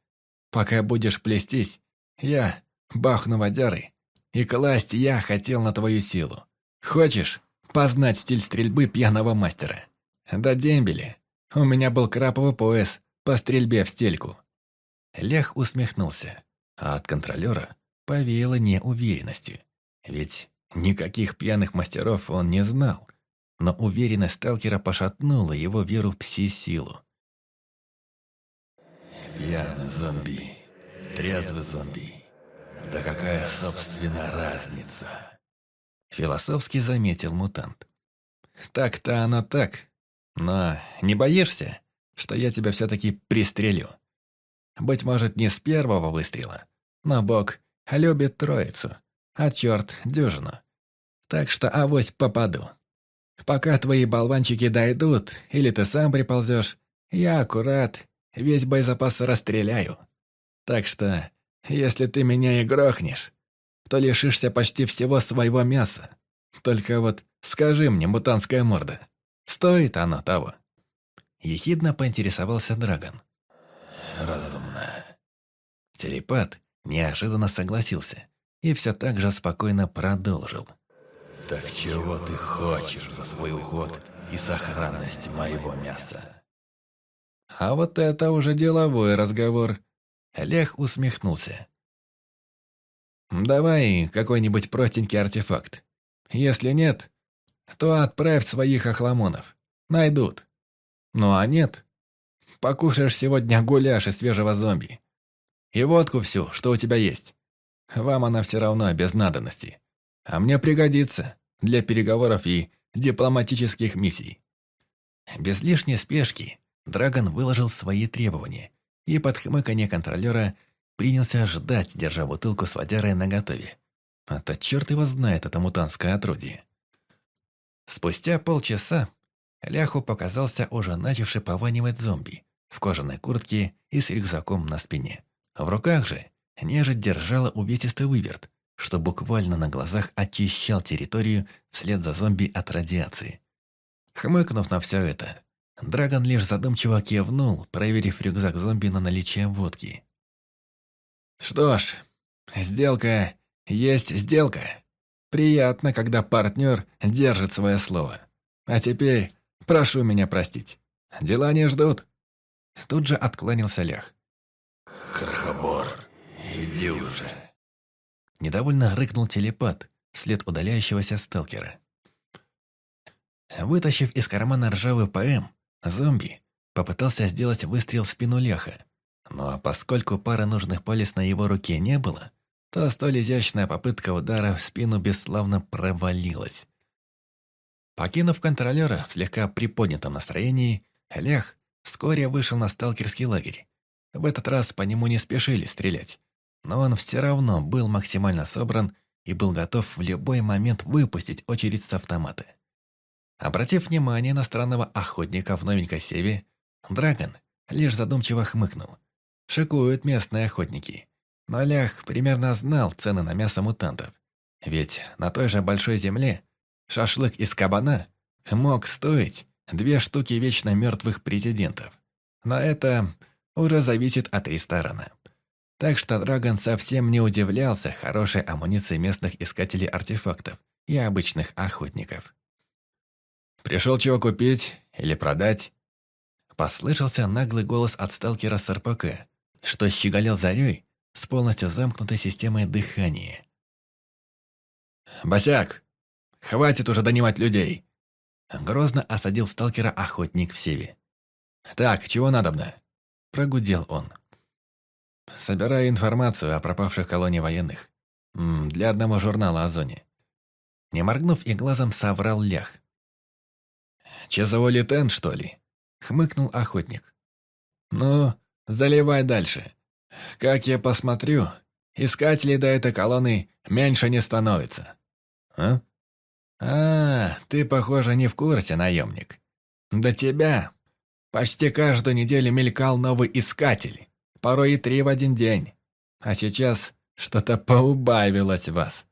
Пока будешь плестись, я бахну водярой, и класть я хотел на твою силу. Хочешь познать стиль стрельбы пьяного мастера? Да дембели, у меня был краповый пояс по стрельбе в стельку». Лех усмехнулся, а от контролера повеяло неуверенностью. Ведь никаких пьяных мастеров он не знал, но уверенность сталкера пошатнула его веру в пси-силу. «Пьяный зомби, трезвый зомби. Да какая, собственно, разница?» Философски заметил мутант. «Так-то оно так. Но не боишься, что я тебя все-таки пристрелю? Быть может, не с первого выстрела, но Бог любит троицу, а черт дюжину. Так что авось попаду. Пока твои болванчики дойдут, или ты сам приползешь, я аккурат весь боезапас расстреляю. Так что, если ты меня и грохнешь, то лишишься почти всего своего мяса. Только вот скажи мне, мутантская морда, стоит оно того?» Ехидно поинтересовался Драгон. «Разумно». Телепат неожиданно согласился и все так же спокойно продолжил. «Так чего ты хочешь за свой уход и сохранность моего мяса?» А вот это уже деловой разговор. Лех усмехнулся. «Давай какой-нибудь простенький артефакт. Если нет, то отправь своих охламонов. Найдут. Ну а нет, покушаешь сегодня гуляш из свежего зомби. И водку всю, что у тебя есть. Вам она все равно без надобности. А мне пригодится для переговоров и дипломатических миссий». Без лишней спешки Драгон выложил свои требования и под хмыканье контролера принялся ждать, держа бутылку с водярой наготове. А-то черт его знает, это мутантское отродье. Спустя полчаса Ляху показался уже начавший пованивать зомби в кожаной куртке и с рюкзаком на спине. В руках же нежить держала увесистый выверт, что буквально на глазах очищал территорию вслед за зомби от радиации. Хмыкнув на все это, Драгон лишь задумчиво кивнул, проверив рюкзак зомби на наличие водки. «Что ж, сделка есть сделка. Приятно, когда партнер держит свое слово. А теперь прошу меня простить. Дела не ждут». Тут же отклонился Лях. «Крахобор, иди уже!» Недовольно рыкнул телепат вслед удаляющегося сталкера. Вытащив из кармана ржавый ПМ, Зомби попытался сделать выстрел в спину Леха, но поскольку пары нужных полис на его руке не было, то столь изящная попытка удара в спину бесславно провалилась. Покинув контролера в слегка приподнятом настроении, Лех вскоре вышел на сталкерский лагерь. В этот раз по нему не спешили стрелять, но он все равно был максимально собран и был готов в любой момент выпустить очередь с автомата. Обратив внимание на странного охотника в новенькой севе, Драгон лишь задумчиво хмыкнул. Шикуют местные охотники. Но Лях примерно знал цены на мясо мутантов. Ведь на той же большой земле шашлык из кабана мог стоить две штуки вечно мертвых президентов. Но это уже зависит от ресторана. Так что Драгон совсем не удивлялся хорошей амуниции местных искателей артефактов и обычных охотников. Пришел чего купить или продать?» Послышался наглый голос от сталкера с РПК, что щеголял зарей с полностью замкнутой системой дыхания. «Босяк, хватит уже донимать людей!» Грозно осадил сталкера охотник в севе. «Так, чего надобно?» Прогудел он. «Собираю информацию о пропавших колонии военных. для одного журнала о зоне. Не моргнув и глазом соврал лях. «Часовой летен, что ли?» — хмыкнул охотник. «Ну, заливай дальше. Как я посмотрю, искателей до этой колонны меньше не становится». «А? А, ты, похоже, не в курсе, наемник. До тебя почти каждую неделю мелькал новый искатель, порой и три в один день. А сейчас что-то поубавилось вас.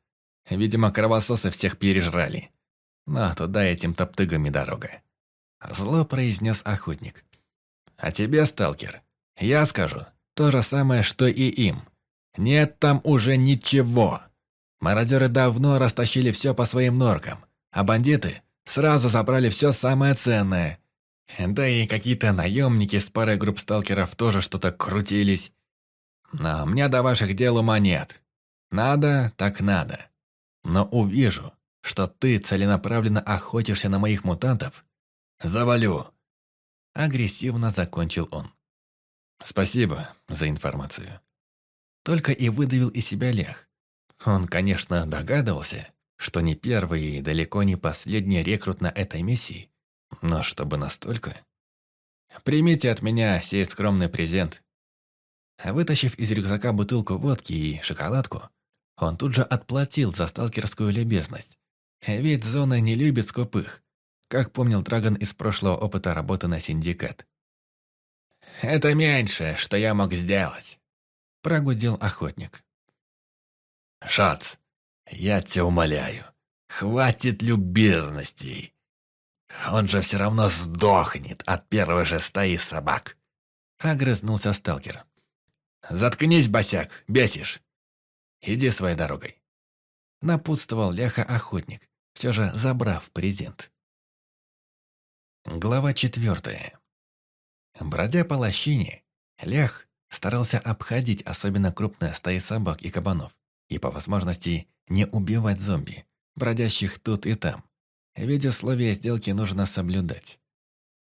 Видимо, кровососы всех пережрали. Но туда этим топтыгами дорога. Зло произнес охотник. А тебе, сталкер, я скажу то же самое, что и им. Нет там уже ничего. Мародеры давно растащили все по своим норкам, а бандиты сразу забрали все самое ценное. Да и какие-то наемники с парой групп сталкеров тоже что-то крутились. Но мне до ваших дел ума нет. Надо, так надо. Но увижу, что ты целенаправленно охотишься на моих мутантов, завалю. Агрессивно закончил он. Спасибо за информацию. Только и выдавил из себя Лех. Он, конечно, догадывался, что не первый и далеко не последний рекрут на этой миссии, но чтобы настолько... Примите от меня сей скромный презент. Вытащив из рюкзака бутылку водки и шоколадку, он тут же отплатил за сталкерскую любезность. Ведь зона не любит скупых, как помнил Драгон из прошлого опыта работы на синдикат. «Это меньше, что я мог сделать», – прогудел охотник. «Шац, я тебя умоляю, хватит любезностей. Он же все равно сдохнет от первой же стаи собак», – огрызнулся сталкер. «Заткнись, босяк, бесишь. Иди своей дорогой». Напутствовал Ляха-охотник, все же забрав презент. Глава четвертая. Бродя по лощине, Лях старался обходить особенно крупные стаи собак и кабанов и, по возможности, не убивать зомби, бродящих тут и там, ведь условия сделки нужно соблюдать.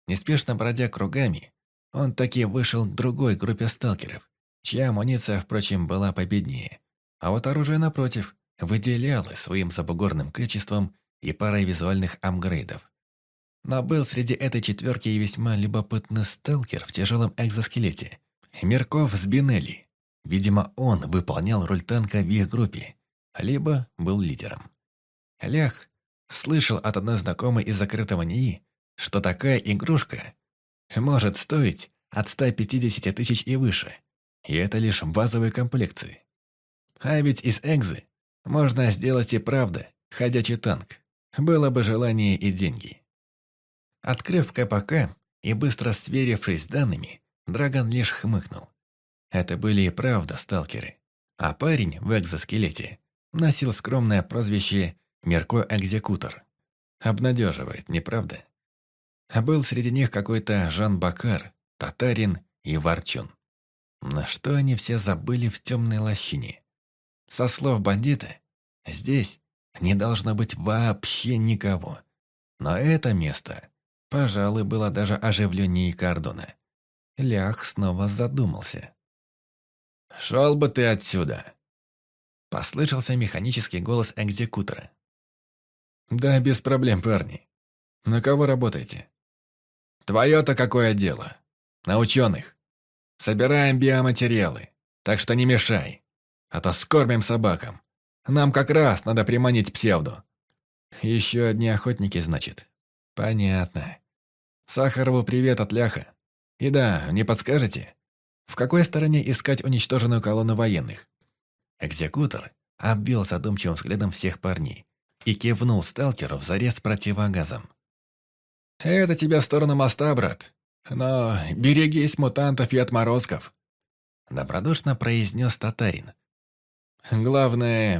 Неспешно бродя кругами, он таки вышел к другой группе сталкеров, чья амуниция, впрочем, была победнее, а вот оружие, напротив, выделялось своим забугорным качеством и парой визуальных апгрейдов. Но был среди этой четверки и весьма любопытный сталкер в тяжелом экзоскелете. Мерков с Бинелли. Видимо, он выполнял роль танка в их группе, либо был лидером. Лях слышал от одной знакомой из закрытого НИИ, что такая игрушка может стоить от 150 тысяч и выше, и это лишь в базовой комплекции. А ведь из экзы можно сделать и правда ходячий танк. Было бы желание и деньги. Открыв КПК и быстро сверившись с данными, Драгон лишь хмыкнул. Это были и правда сталкеры. А парень в экзоскелете носил скромное прозвище «Мерко-экзекутор». Обнадеживает, не правда? А был среди них какой-то Жан Бакар, татарин и ворчун. На что они все забыли в темной лощине? Со слов бандита, здесь не должно быть вообще никого. Но это место Пожалуй, было даже оживленнее Кардона. Лях снова задумался. «Шел бы ты отсюда!» Послышался механический голос экзекутора. «Да, без проблем, парни. На кого работаете?» «Твое-то какое дело? На ученых. Собираем биоматериалы, так что не мешай, а то скормим собакам. Нам как раз надо приманить псевду». «Еще одни охотники, значит?» «Понятно. Сахарову привет от Ляха. И да, не подскажете, в какой стороне искать уничтоженную колонну военных?» Экзекутор обвел задумчивым взглядом всех парней и кивнул сталкеру в зарез противогазом. «Это тебе в сторону моста, брат. Но берегись мутантов и отморозков», — добродушно произнес татарин. «Главное,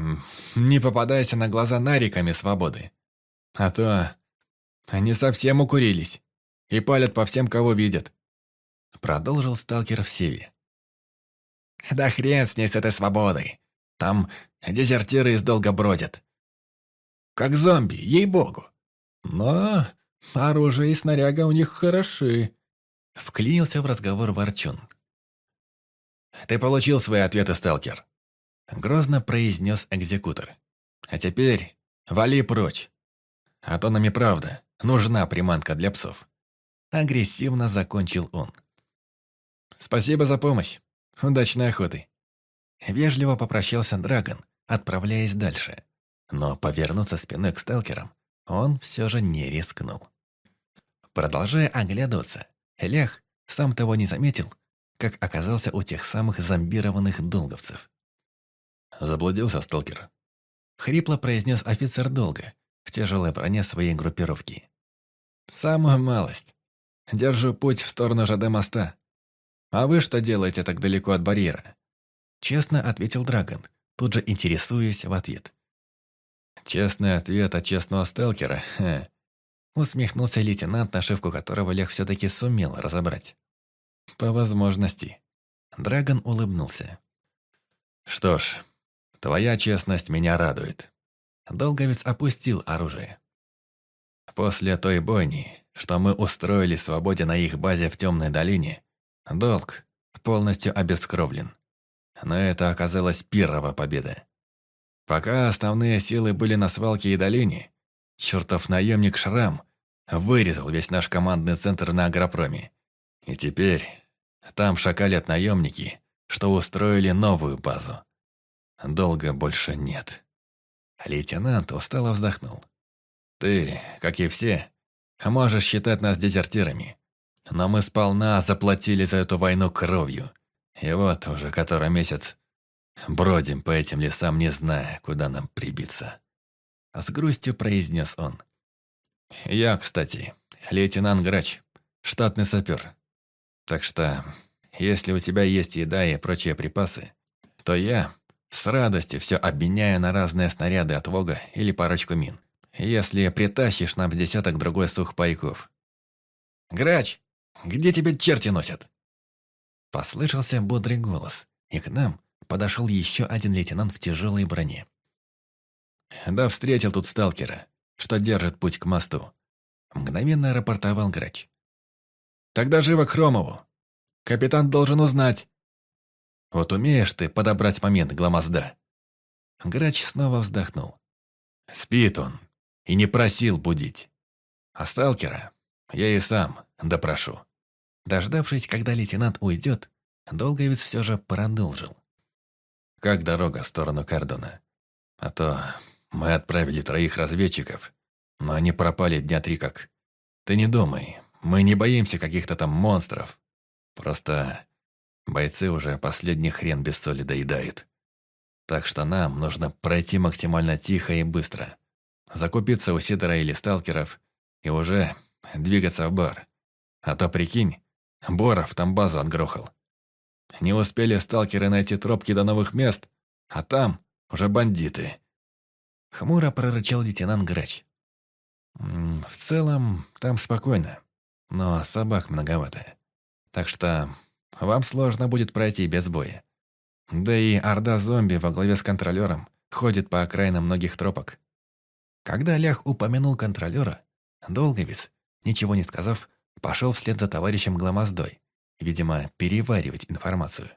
не попадайся на глаза нариками свободы. А то они совсем укурились и палят по всем, кого видят. Продолжил сталкер в Севе. Да хрен с ней, с этой свободой. Там дезертиры из долга бродят. Как зомби, ей-богу. Но оружие и снаряга у них хороши. Вклинился в разговор Ворчун. Ты получил свои ответы, сталкер. Грозно произнес экзекутор. «А теперь вали прочь. А то нам и правда нужна приманка для псов». Агрессивно закончил он. «Спасибо за помощь. Удачной охоты». Вежливо попрощался Драгон, отправляясь дальше. Но повернуться спиной к сталкерам он все же не рискнул. Продолжая оглядываться, Лех, сам того не заметил, как оказался у тех самых зомбированных долговцев. «Заблудился, сталкер?» Хрипло произнес офицер долго, в тяжелой броне своей группировки. «Самую малость. Держу путь в сторону ЖД моста. А вы что делаете так далеко от барьера?» Честно ответил Драгон, тут же интересуясь в ответ. «Честный ответ от честного сталкера? Ха. Усмехнулся лейтенант, нашивку которого Лех все-таки сумел разобрать. «По возможности». Драгон улыбнулся. «Что ж, твоя честность меня радует». Долговец опустил оружие. «После той бойни, что мы устроили свободе на их базе в Темной долине, долг полностью обескровлен. Но это оказалась первая победа. Пока основные силы были на свалке и долине, чертов наемник Шрам вырезал весь наш командный центр на агропроме. И теперь там шакалят наемники, что устроили новую базу. Долго больше нет. Лейтенант устало вздохнул. Ты, как и все, можешь считать нас дезертирами. Но мы сполна заплатили за эту войну кровью. И вот уже который месяц бродим по этим лесам, не зная, куда нам прибиться. С грустью произнес он. Я, кстати, лейтенант Грач, штатный сапер. Так что, если у тебя есть еда и прочие припасы, то я с радостью все обменяю на разные снаряды от Вога или парочку мин. Если притащишь нам десяток другой сухпайков. «Грач, где тебя черти носят?» Послышался бодрый голос, и к нам подошел еще один лейтенант в тяжелой броне. Да встретил тут сталкера, что держит путь к мосту. Мгновенно рапортовал Грач. Тогда живо к Хромову. Капитан должен узнать. Вот умеешь ты подобрать момент, Гламазда. Грач снова вздохнул. Спит он и не просил будить. А сталкера я и сам допрошу. Дождавшись, когда лейтенант уйдет, Долговец все же продолжил. Как дорога в сторону Кардона? А то мы отправили троих разведчиков, но они пропали дня три как. Ты не думай, мы не боимся каких-то там монстров. Просто бойцы уже последний хрен без соли доедают. Так что нам нужно пройти максимально тихо и быстро. Закупиться у Сидора или сталкеров и уже двигаться в бар. А то, прикинь, Боров там базу отгрохал. Не успели сталкеры найти тропки до новых мест, а там уже бандиты. Хмуро прорычал лейтенант Грач. «В целом, там спокойно, но собак многовато. Так что вам сложно будет пройти без боя. Да и орда зомби во главе с контролером ходит по окраинам многих тропок». Когда Лях упомянул контролера, Долговец, ничего не сказав, пошел вслед за товарищем Гламоздой, видимо, переваривать информацию.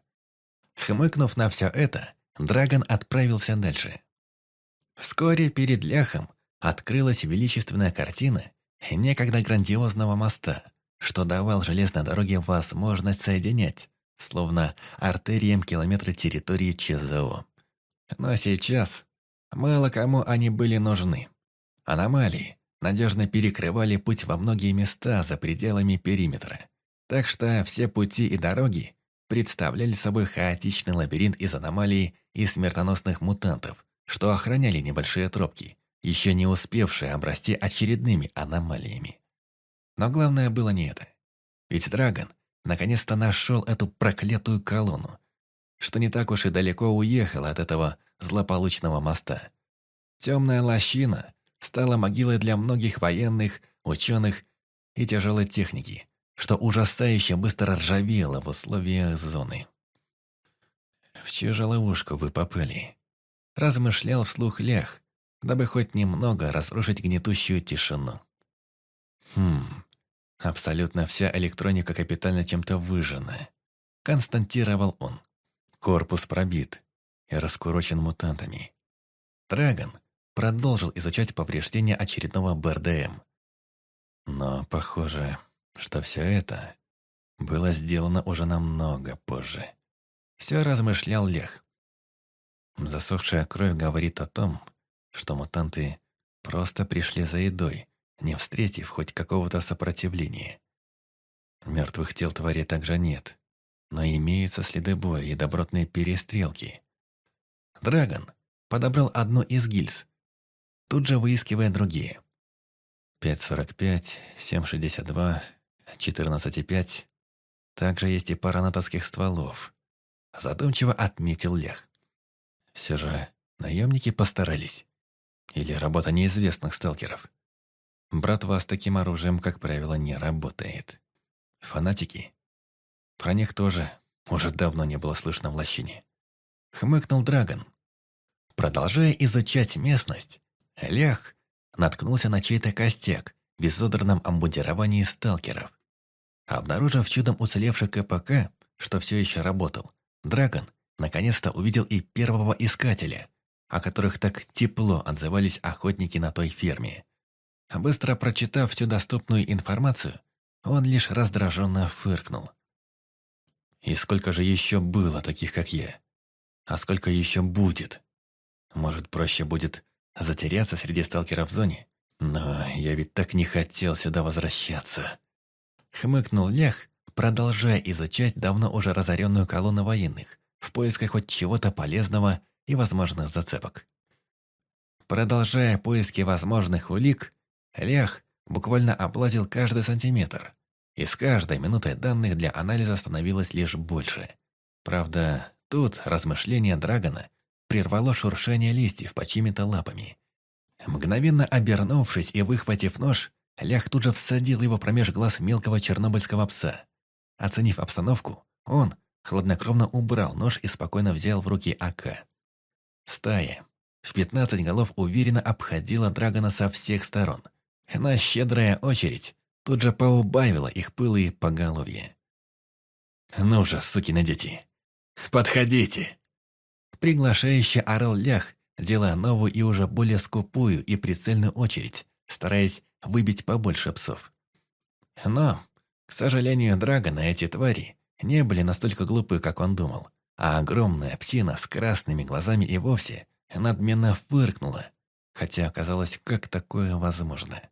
Хмыкнув на все это, Драгон отправился дальше. Вскоре перед ляхом открылась величественная картина некогда грандиозного моста, что давал железной дороге возможность соединять, словно артериям километры территории ЧЗО. Но сейчас мало кому они были нужны. Аномалии надежно перекрывали путь во многие места за пределами периметра. Так что все пути и дороги представляли собой хаотичный лабиринт из аномалий и смертоносных мутантов, что охраняли небольшие тропки, еще не успевшие обрасти очередными аномалиями. Но главное было не это. Ведь Драгон наконец-то нашел эту проклятую колонну, что не так уж и далеко уехал от этого злополучного моста. Темная лощина стала могилой для многих военных, ученых и тяжелой техники, что ужасающе быстро ржавело в условиях зоны. «В чью же ловушку вы попали?» размышлял вслух Лях, дабы хоть немного разрушить гнетущую тишину. Хм, абсолютно вся электроника капитально чем-то выжжена. Константировал он. Корпус пробит. и раскурочен мутантами. Драгон продолжил изучать повреждения очередного БРДМ. Но похоже, что все это было сделано уже намного позже. Все размышлял Лех. Засохшая кровь говорит о том, что мутанты просто пришли за едой, не встретив хоть какого-то сопротивления. Мертвых тел твари также нет, но имеются следы боя и добротные перестрелки. Драгон подобрал одну из гильз, тут же выискивая другие. 5.45, 7.62, 14.5. Также есть и пара натовских стволов. Задумчиво отметил Лех. Все же наемники постарались. Или работа неизвестных сталкеров. Братва с таким оружием, как правило, не работает. Фанатики. Про них тоже уже давно не было слышно в лощине. Хмыкнул Драгон. Продолжая изучать местность, Лех наткнулся на чей-то костяк в изодранном амбудировании сталкеров. Обнаружив чудом уцелевший КПК, что все еще работал, Драгон наконец-то увидел и первого искателя, о которых так тепло отзывались охотники на той ферме. Быстро прочитав всю доступную информацию, он лишь раздраженно фыркнул. И сколько же еще было таких, как я? А сколько еще будет? Может, проще будет затеряться среди сталкеров в зоне? Но я ведь так не хотел сюда возвращаться. Хмыкнул Лех, продолжая изучать давно уже разоренную колонну военных, в поисках хоть чего-то полезного и возможных зацепок. Продолжая поиски возможных улик, Лех буквально облазил каждый сантиметр, и с каждой минутой данных для анализа становилось лишь больше. Правда, тут размышление Драгона прервало шуршание листьев под чьими-то лапами. Мгновенно обернувшись и выхватив нож, Лях тут же всадил его промеж глаз мелкого чернобыльского пса. Оценив обстановку, он хладнокровно убрал нож и спокойно взял в руки АК. Стая в пятнадцать голов уверенно обходила Драгона со всех сторон. На щедрая очередь тут же поубавила их пылы и поголовье. «Ну же, сукины дети, подходите!» Приглашающе орал Лях, делая новую и уже более скупую и прицельную очередь, стараясь выбить побольше псов. Но, к сожалению, Драгона эти твари не были настолько глупы, как он думал, а огромная псина с красными глазами и вовсе надменно фыркнула, хотя оказалось, как такое возможно.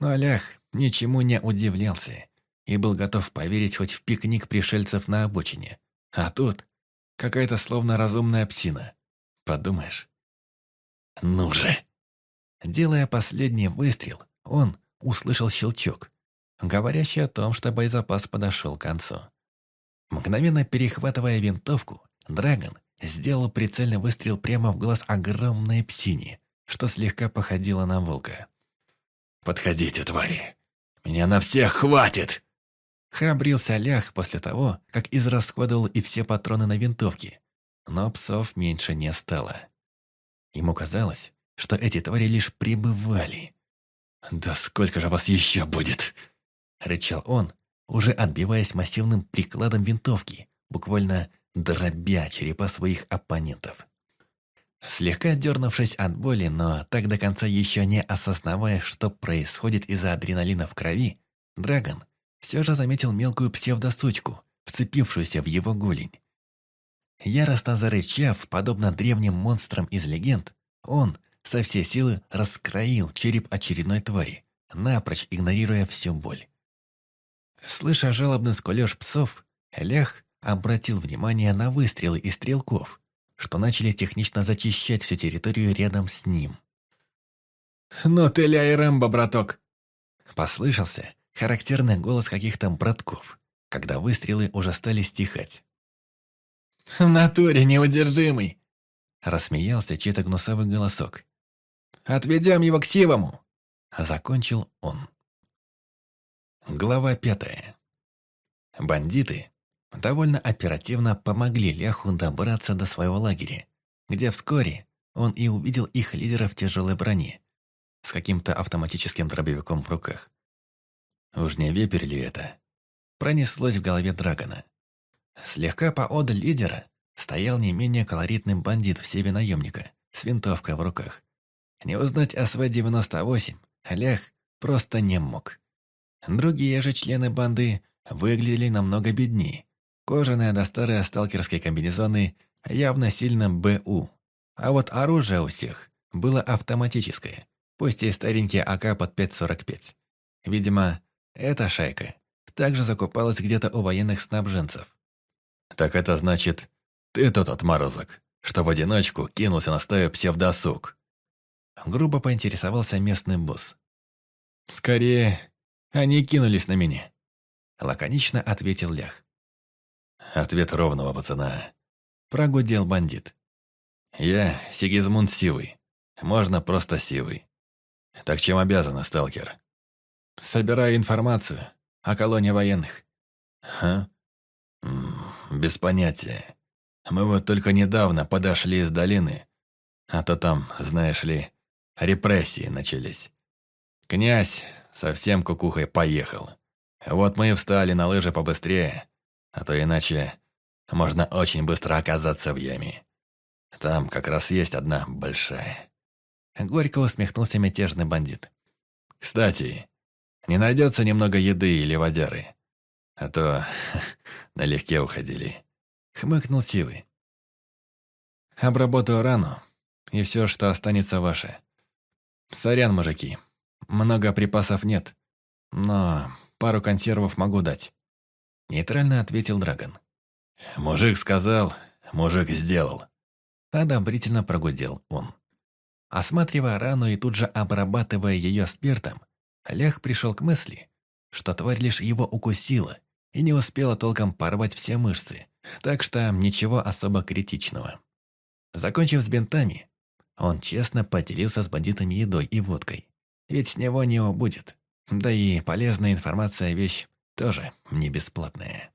Но Олег ничему не удивлялся и был готов поверить хоть в пикник пришельцев на обочине. А тут какая-то словно разумная псина. Подумаешь. Ну же! Делая последний выстрел, он услышал щелчок, говорящий о том, что боезапас подошел к концу. Мгновенно перехватывая винтовку, Драгон сделал прицельный выстрел прямо в глаз огромной псине, что слегка походило на волка. «Подходите, твари! Меня на всех хватит!» Храбрился Лях после того, как израсходовал и все патроны на винтовке. Но псов меньше не стало. Ему казалось, что эти твари лишь прибывали. «Да сколько же вас еще будет?» — рычал он, уже отбиваясь массивным прикладом винтовки, буквально дробя черепа своих оппонентов. Слегка дернувшись от боли, но так до конца еще не осознавая, что происходит из-за адреналина в крови, Драгон все же заметил мелкую псевдосучку, вцепившуюся в его голень. Яростно зарычав, подобно древним монстрам из легенд, он со всей силы раскроил череп очередной твари, напрочь игнорируя всю боль. Слыша жалобный скулёж псов, Лях обратил внимание на выстрелы из стрелков, что начали технично зачищать всю территорию рядом с ним. «Ну ты ля и Рэмбо, браток!» Послышался характерный голос каких-то братков, когда выстрелы уже стали стихать. «В натуре неудержимый!» Рассмеялся чей-то гнусавый голосок. «Отведем его к Сивому!» Закончил он. Глава пятая. Бандиты довольно оперативно помогли Ляху добраться до своего лагеря, где вскоре он и увидел их лидера в тяжелой броне, с каким-то автоматическим дробовиком в руках. Уж не вепер ли это? Пронеслось в голове Драгона. Слегка поодаль лидера стоял не менее колоритный бандит в севе наемника с винтовкой в руках. Не узнать о СВ-98 Олег просто не мог. Другие же члены банды выглядели намного беднее. Кожаные до старые сталкерские комбинезоны явно сильно БУ. А вот оружие у всех было автоматическое, пусть и старенький АК под 5.45. Видимо, эта шайка также закупалась где-то у военных снабженцев. «Так это значит, ты тот отморозок, что в одиночку кинулся на стаю псевдосук?» Грубо поинтересовался местный босс. «Скорее, они кинулись на меня», — лаконично ответил Лях. «Ответ ровного пацана», — прогудел бандит. «Я Сигизмунд Сивый. Можно просто Сивый. Так чем обязан, сталкер?» «Собираю информацию о колонии военных». «Ха? Без понятия. Мы вот только недавно подошли из долины, а то там, знаешь ли, репрессии начались. Князь совсем кукухой поехал. Вот мы и встали на лыжи побыстрее, а то иначе можно очень быстро оказаться в яме. Там как раз есть одна большая. Горько усмехнулся мятежный бандит. Кстати, не найдется немного еды или водяры? А то налегке уходили. Хмыкнул Сивый. Обработаю рану, и все, что останется ваше. Сорян, мужики, много припасов нет, но пару консервов могу дать. Нейтрально ответил Драгон. Мужик сказал, мужик сделал. Одобрительно прогудел он. Осматривая рану и тут же обрабатывая ее спиртом, Олег пришел к мысли, что тварь лишь его укусила и не успела толком порвать все мышцы, так что ничего особо критичного. Закончив с бинтами, он честно поделился с бандитами едой и водкой. Ведь с него не убудет. Да и полезная информация – вещь тоже не бесплатная.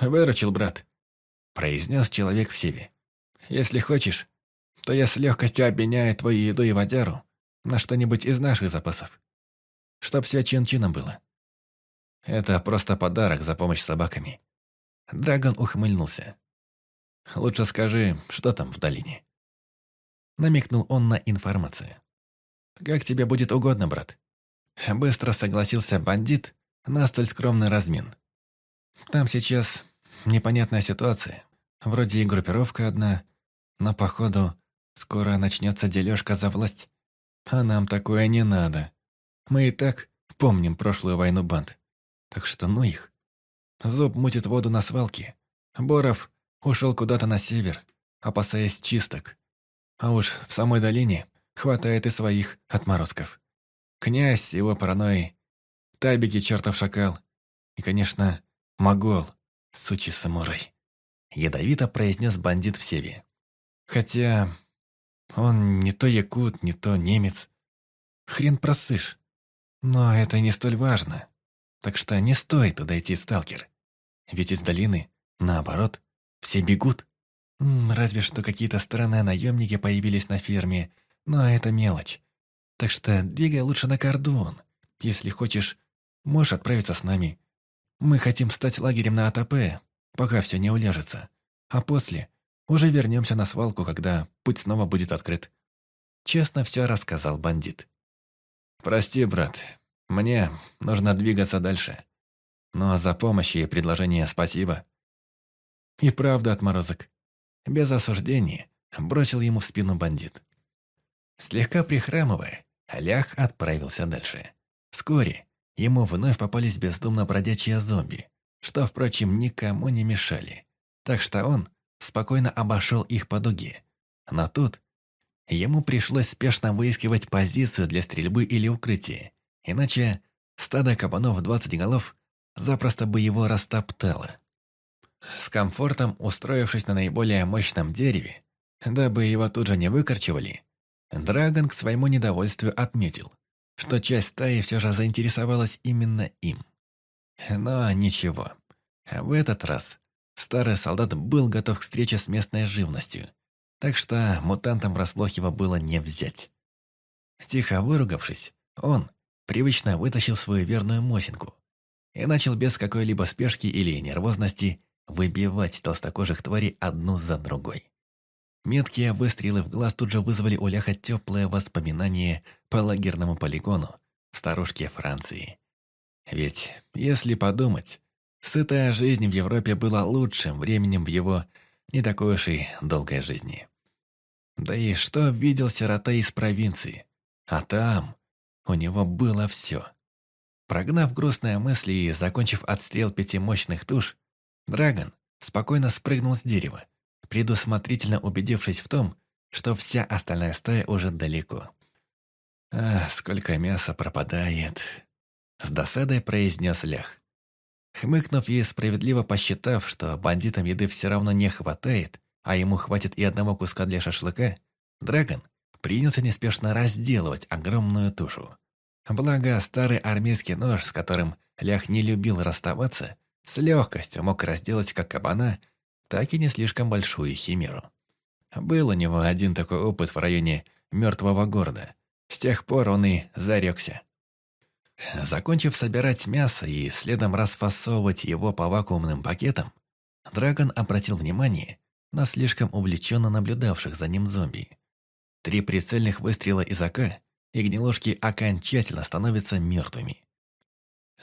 «Выручил, брат», – произнес человек в севе. «Если хочешь, то я с легкостью обменяю твою еду и водяру на что-нибудь из наших запасов. Чтоб все чин-чином было». «Это просто подарок за помощь с собаками». Драгон ухмыльнулся. «Лучше скажи, что там в долине?» намекнул он на информацию. «Как тебе будет угодно, брат». Быстро согласился бандит на столь скромный размин. «Там сейчас непонятная ситуация. Вроде и группировка одна, но, походу, скоро начнется дележка за власть. А нам такое не надо. Мы и так помним прошлую войну банд. Так что ну их. Зуб мутит воду на свалке. Боров ушел куда-то на север, опасаясь чисток. А уж в самой долине хватает и своих отморозков. Князь с его паранойей, Табики чертов шакал и, конечно, Могол, сучий самурай. Ядовито произнес бандит в севе. Хотя он не то якут, не то немец. Хрен просышь. Но это не столь важно. Так что не стоит туда идти, сталкер. Ведь из долины, наоборот, все бегут. Разве что какие-то странные наемники появились на ферме, но это мелочь. Так что двигай лучше на кордон. Если хочешь, можешь отправиться с нами. Мы хотим стать лагерем на АТП, пока все не уляжется. А после уже вернемся на свалку, когда путь снова будет открыт. Честно все рассказал бандит. Прости, брат, мне нужно двигаться дальше. Но за помощь и предложение спасибо. И правда, отморозок. Без осуждения бросил ему в спину бандит. Слегка прихрамывая, Лях отправился дальше. Вскоре ему вновь попались бездумно бродячие зомби, что, впрочем, никому не мешали. Так что он спокойно обошел их по дуге. Но тут ему пришлось спешно выискивать позицию для стрельбы или укрытия, иначе стадо кабанов 20 голов запросто бы его растоптало. С комфортом устроившись на наиболее мощном дереве, дабы его тут же не выкорчевали, Драгон к своему недовольству отметил, что часть стаи все же заинтересовалась именно им. Но ничего, в этот раз старый солдат был готов к встрече с местной живностью, так что мутантам врасплох его было не взять. Тихо выругавшись, он привычно вытащил свою верную Мосинку и начал без какой-либо спешки или нервозности выбивать толстокожих тварей одну за другой. Меткие выстрелы в глаз тут же вызвали у Ляха теплое воспоминание по лагерному полигону в старушке Франции. Ведь, если подумать, сытая жизнь в Европе была лучшим временем в его не такой уж и долгой жизни. Да и что видел сирота из провинции? А там у него было все. Прогнав грустные мысли и закончив отстрел пяти мощных туш, Драгон спокойно спрыгнул с дерева, предусмотрительно убедившись в том, что вся остальная стая уже далеко. «А, сколько мяса пропадает!» С досадой произнес Лях. Хмыкнув и справедливо посчитав, что бандитам еды все равно не хватает, а ему хватит и одного куска для шашлыка, Драгон принялся неспешно разделывать огромную тушу. Благо, старый армейский нож, с которым Лях не любил расставаться, с легкостью мог разделать как кабана, так и не слишком большую химеру. Был у него один такой опыт в районе мертвого города. С тех пор он и зарекся. Закончив собирать мясо и следом расфасовывать его по вакуумным пакетам, Драгон обратил внимание на слишком увлеченно наблюдавших за ним зомби. Три прицельных выстрела из АК, и гнилушки окончательно становятся мертвыми.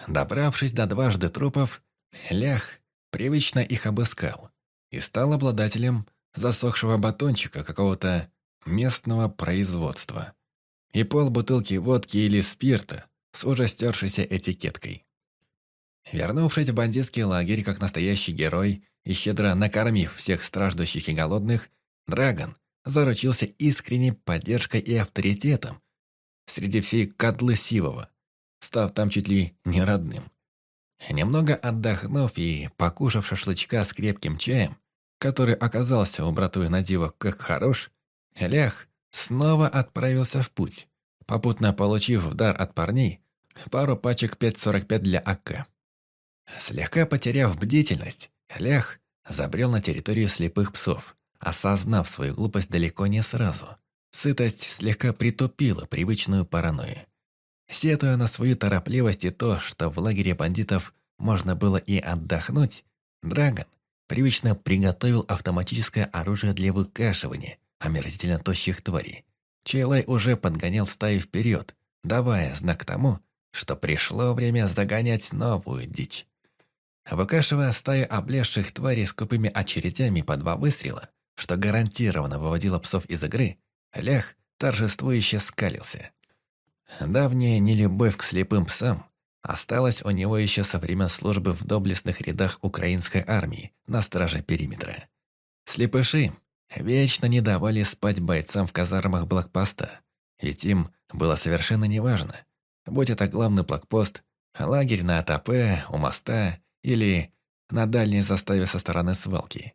Добравшись до дважды трупов, Лях привычно их обыскал и стал обладателем засохшего батончика какого-то местного производства и пол бутылки водки или спирта с уже стершейся этикеткой. Вернувшись в бандитский лагерь как настоящий герой и щедро накормив всех страждущих и голодных, Драгон заручился искренней поддержкой и авторитетом среди всей кадлы Сивова, став там чуть ли не родным. Немного отдохнув и покушав шашлычка с крепким чаем, который оказался у братвы на диво как хорош, Лях снова отправился в путь, попутно получив в дар от парней пару пачек 5.45 для АК. Слегка потеряв бдительность, Лях забрел на территорию слепых псов, осознав свою глупость далеко не сразу. Сытость слегка притупила привычную паранойю. Сетуя на свою торопливость и то, что в лагере бандитов можно было и отдохнуть, Драгон привычно приготовил автоматическое оружие для выкашивания омерзительно тощих тварей. Чайлай уже подгонял стаи вперед, давая знак тому, что пришло время загонять новую дичь. Выкашивая стаю облезших тварей с купыми очередями по два выстрела, что гарантированно выводило псов из игры, Лях торжествующе скалился. Давняя нелюбовь к слепым псам осталась у него еще со времен службы в доблестных рядах украинской армии на страже периметра. Слепыши вечно не давали спать бойцам в казармах блокпоста, ведь им было совершенно неважно, будь это главный блокпост, лагерь на АТП, у моста или на дальней заставе со стороны свалки.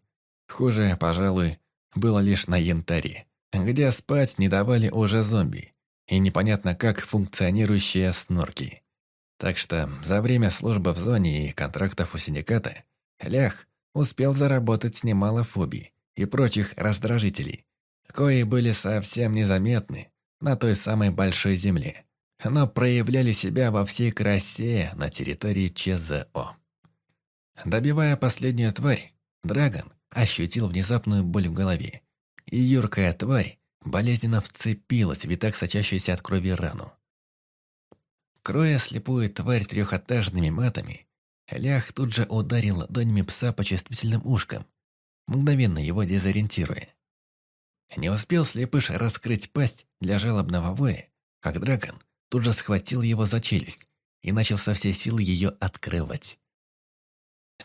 Хуже, пожалуй, было лишь на янтаре, где спать не давали уже зомби и непонятно как функционирующие снорки. Так что за время службы в зоне и контрактов у синдиката Лях успел заработать немало фобий и прочих раздражителей, кои были совсем незаметны на той самой большой земле, но проявляли себя во всей красе на территории ЧЗО. Добивая последнюю тварь, Драгон ощутил внезапную боль в голове, и юркая тварь болезненно вцепилась в и так сочащуюся от крови рану. Кроя слепую тварь трехэтажными матами, Лях тут же ударил ладонями пса по чувствительным ушкам, мгновенно его дезориентируя. Не успел слепыш раскрыть пасть для жалобного воя, как дракон тут же схватил его за челюсть и начал со всей силы ее открывать.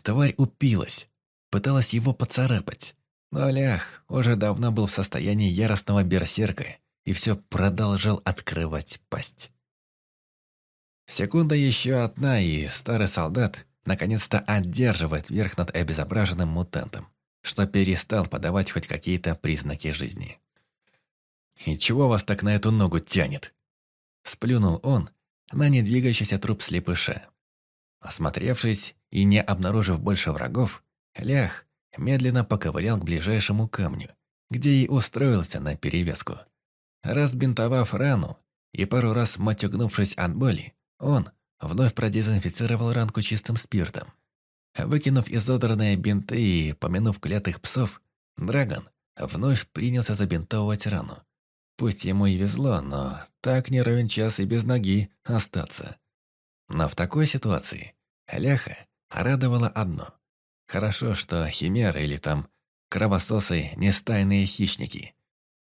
Тварь упилась, пыталась его поцарапать, но Лях уже давно был в состоянии яростного берсерка и все продолжал открывать пасть. Секунда еще одна, и старый солдат наконец-то одерживает верх над обезображенным мутантом, что перестал подавать хоть какие-то признаки жизни. «И чего вас так на эту ногу тянет?» Сплюнул он на недвигающийся труп слепыша. Осмотревшись и не обнаружив больше врагов, Лях медленно поковырял к ближайшему камню, где и устроился на перевязку. Разбинтовав рану и пару раз матюгнувшись от боли, он вновь продезинфицировал ранку чистым спиртом. Выкинув изодранные бинты и помянув клятых псов, Драгон вновь принялся забинтовывать рану. Пусть ему и везло, но так не ровен час и без ноги остаться. Но в такой ситуации Ляха радовало одно. Хорошо, что химеры или там кровососы не стайные хищники.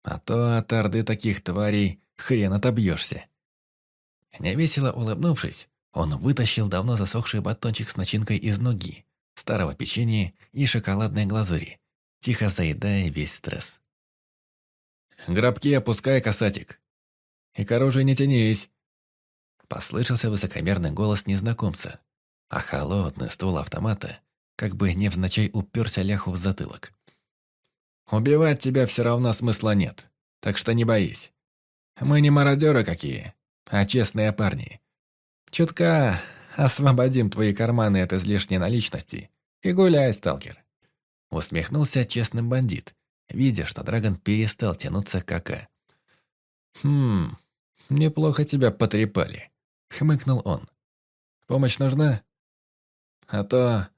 А то от орды таких тварей хрен отобьешься. Невесело улыбнувшись, он вытащил давно засохший батончик с начинкой из ноги, старого печенья и шоколадной глазури, тихо заедая весь стресс. «Гробки опускай, касатик. И к оружию не тянись!» Послышался высокомерный голос незнакомца, а холодный ствол автомата как бы невзначай уперся ляху в затылок. «Убивать тебя все равно смысла нет, так что не боись. Мы не мародеры какие, а честные парни. Чутка освободим твои карманы от излишней наличности и гуляй, сталкер». Усмехнулся честный бандит, видя, что Драгон перестал тянуться к АК. «Хм, неплохо тебя потрепали», — хмыкнул он. «Помощь нужна? А то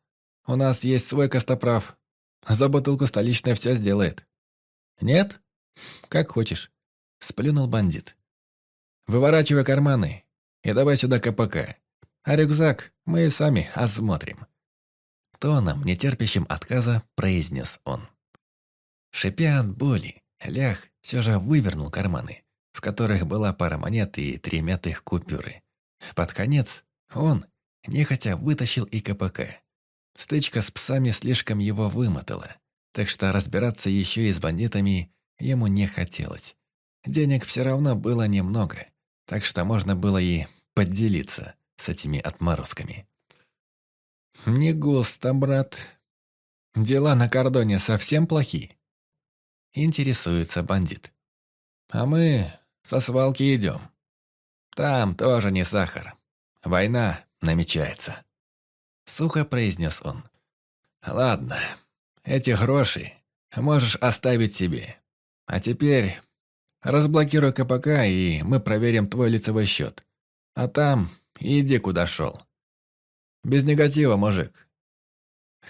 у нас есть свой костоправ. За бутылку столичная все сделает». «Нет? Как хочешь», — сплюнул бандит. «Выворачивай карманы и давай сюда КПК. А рюкзак мы и сами осмотрим». Тоном, нетерпящим отказа, произнес он. Шипя от боли, Лях все же вывернул карманы, в которых была пара монет и три мятых купюры. Под конец он нехотя вытащил и КПК. Стычка с псами слишком его вымотала, так что разбираться еще и с бандитами ему не хотелось. Денег все равно было немного, так что можно было и поделиться с этими отморозками. «Не густо, брат. Дела на кордоне совсем плохие?» Интересуется бандит. «А мы со свалки идем. Там тоже не сахар. Война намечается». Сухо произнес он. «Ладно, эти гроши можешь оставить себе. А теперь разблокируй КПК, и мы проверим твой лицевой счет. А там иди куда шел. Без негатива, мужик.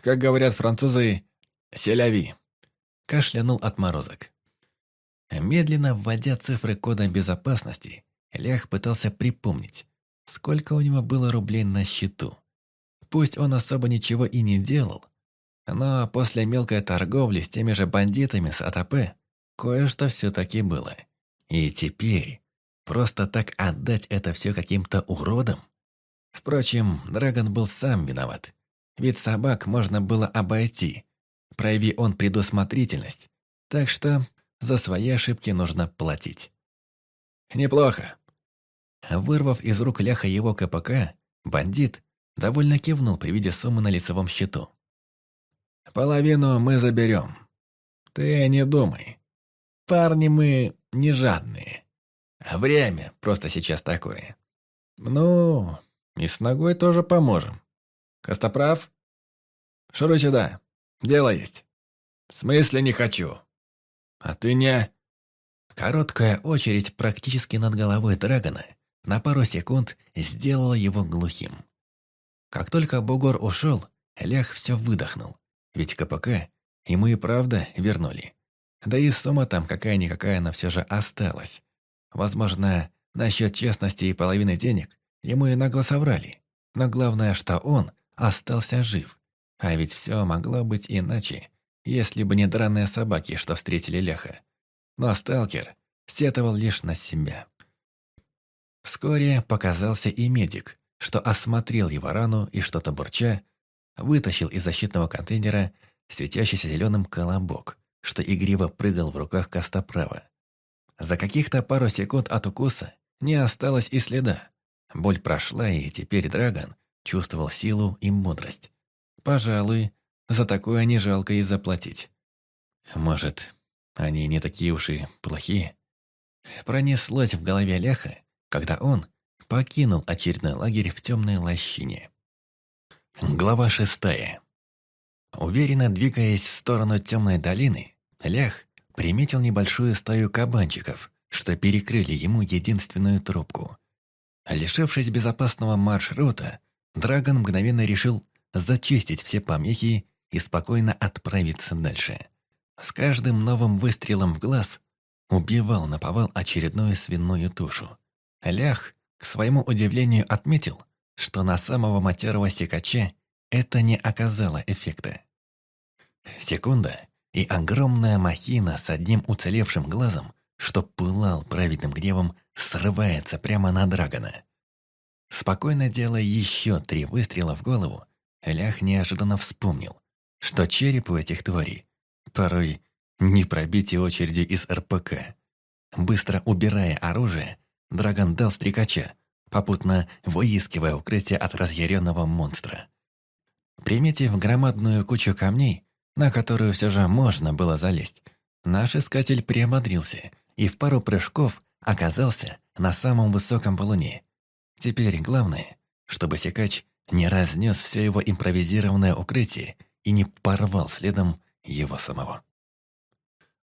Как говорят французы, селяви». Кашлянул отморозок. Медленно вводя цифры кода безопасности, Лях пытался припомнить, сколько у него было рублей на счету. Пусть он особо ничего и не делал, но после мелкой торговли с теми же бандитами с АТП кое-что все-таки было. И теперь просто так отдать это все каким-то уродам? Впрочем, Драгон был сам виноват. Ведь собак можно было обойти, прояви он предусмотрительность. Так что за свои ошибки нужно платить. «Неплохо». Вырвав из рук ляха его КПК, бандит Довольно кивнул при виде суммы на лицевом счету. «Половину мы заберем. Ты не думай. Парни мы не жадные. Время просто сейчас такое. Ну, и с ногой тоже поможем. Костоправ? Шуруй сюда. Дело есть. В смысле не хочу? А ты не...» Короткая очередь практически над головой Драгона на пару секунд сделала его глухим. Как только Бугор ушел, Лях все выдохнул. Ведь КПК ему и правда вернули. Да и сумма там какая-никакая, но все же осталась. Возможно, насчет честности и половины денег ему и нагло соврали. Но главное, что он остался жив. А ведь все могло быть иначе, если бы не драные собаки, что встретили Ляха. Но сталкер сетовал лишь на себя. Вскоре показался и медик, что осмотрел его рану и что-то бурча, вытащил из защитного контейнера светящийся зеленым колобок, что игриво прыгал в руках Костоправа. За каких-то пару секунд от укуса не осталось и следа. Боль прошла, и теперь Драгон чувствовал силу и мудрость. Пожалуй, за такое не жалко и заплатить. Может, они не такие уж и плохие? Пронеслось в голове Ляха, когда он покинул очередной лагерь в темной лощине. Глава шестая. Уверенно двигаясь в сторону темной долины, Лях приметил небольшую стаю кабанчиков, что перекрыли ему единственную трубку. Лишившись безопасного маршрута, Драгон мгновенно решил зачистить все помехи и спокойно отправиться дальше. С каждым новым выстрелом в глаз убивал наповал очередную свиную тушу. Лях, к своему удивлению, отметил, что на самого матерого секача это не оказало эффекта. Секунда, и огромная махина с одним уцелевшим глазом, что пылал праведным гневом, срывается прямо на Драгона. Спокойно делая еще три выстрела в голову, Лях неожиданно вспомнил, что череп у этих тварей порой не пробить и очереди из РПК. Быстро убирая оружие, Драгон дал стрекача, попутно выискивая укрытие от разъяренного монстра. Приметив громадную кучу камней, на которую все же можно было залезть, наш искатель приободрился и в пару прыжков оказался на самом высоком валуне. Теперь главное, чтобы секач не разнес все его импровизированное укрытие и не порвал следом его самого.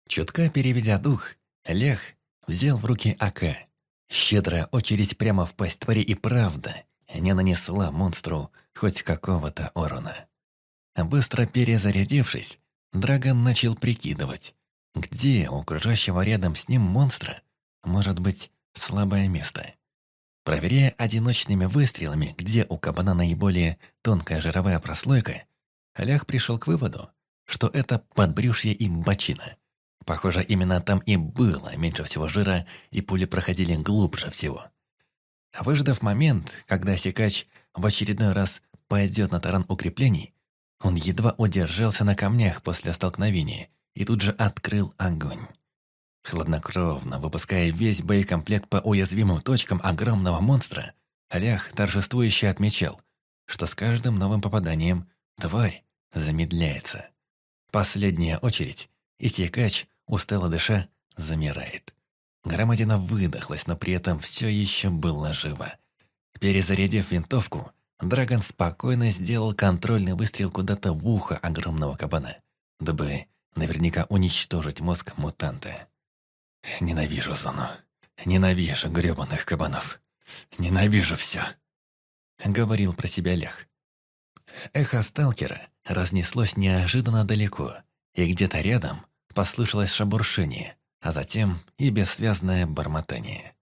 Чутка переведя дух, Лех взял в руки АК. Щедрая очередь прямо в пасть твари и правда не нанесла монстру хоть какого-то урона. Быстро перезарядившись, Драгон начал прикидывать, где у окружающего рядом с ним монстра может быть слабое место. Проверяя одиночными выстрелами, где у кабана наиболее тонкая жировая прослойка, Олег пришел к выводу, что это подбрюшье и бочина. Похоже, именно там и было меньше всего жира, и пули проходили глубже всего. Выждав момент, когда секач в очередной раз пойдет на таран укреплений, он едва удержался на камнях после столкновения и тут же открыл огонь. Хладнокровно, выпуская весь боекомплект по уязвимым точкам огромного монстра, Олег торжествующе отмечал, что с каждым новым попаданием тварь замедляется. Последняя очередь, и текач, устало дыша, замирает. Громадина выдохлась, но при этом все еще была жива. Перезарядив винтовку, Драгон спокойно сделал контрольный выстрел куда-то в ухо огромного кабана, дабы наверняка уничтожить мозг мутанта. «Ненавижу зону. Ненавижу грёбаных кабанов. Ненавижу все», — говорил про себя Лях. Эхо сталкера разнеслось неожиданно далеко, и где-то рядом послышалось шебуршение, а затем и бессвязное бормотание.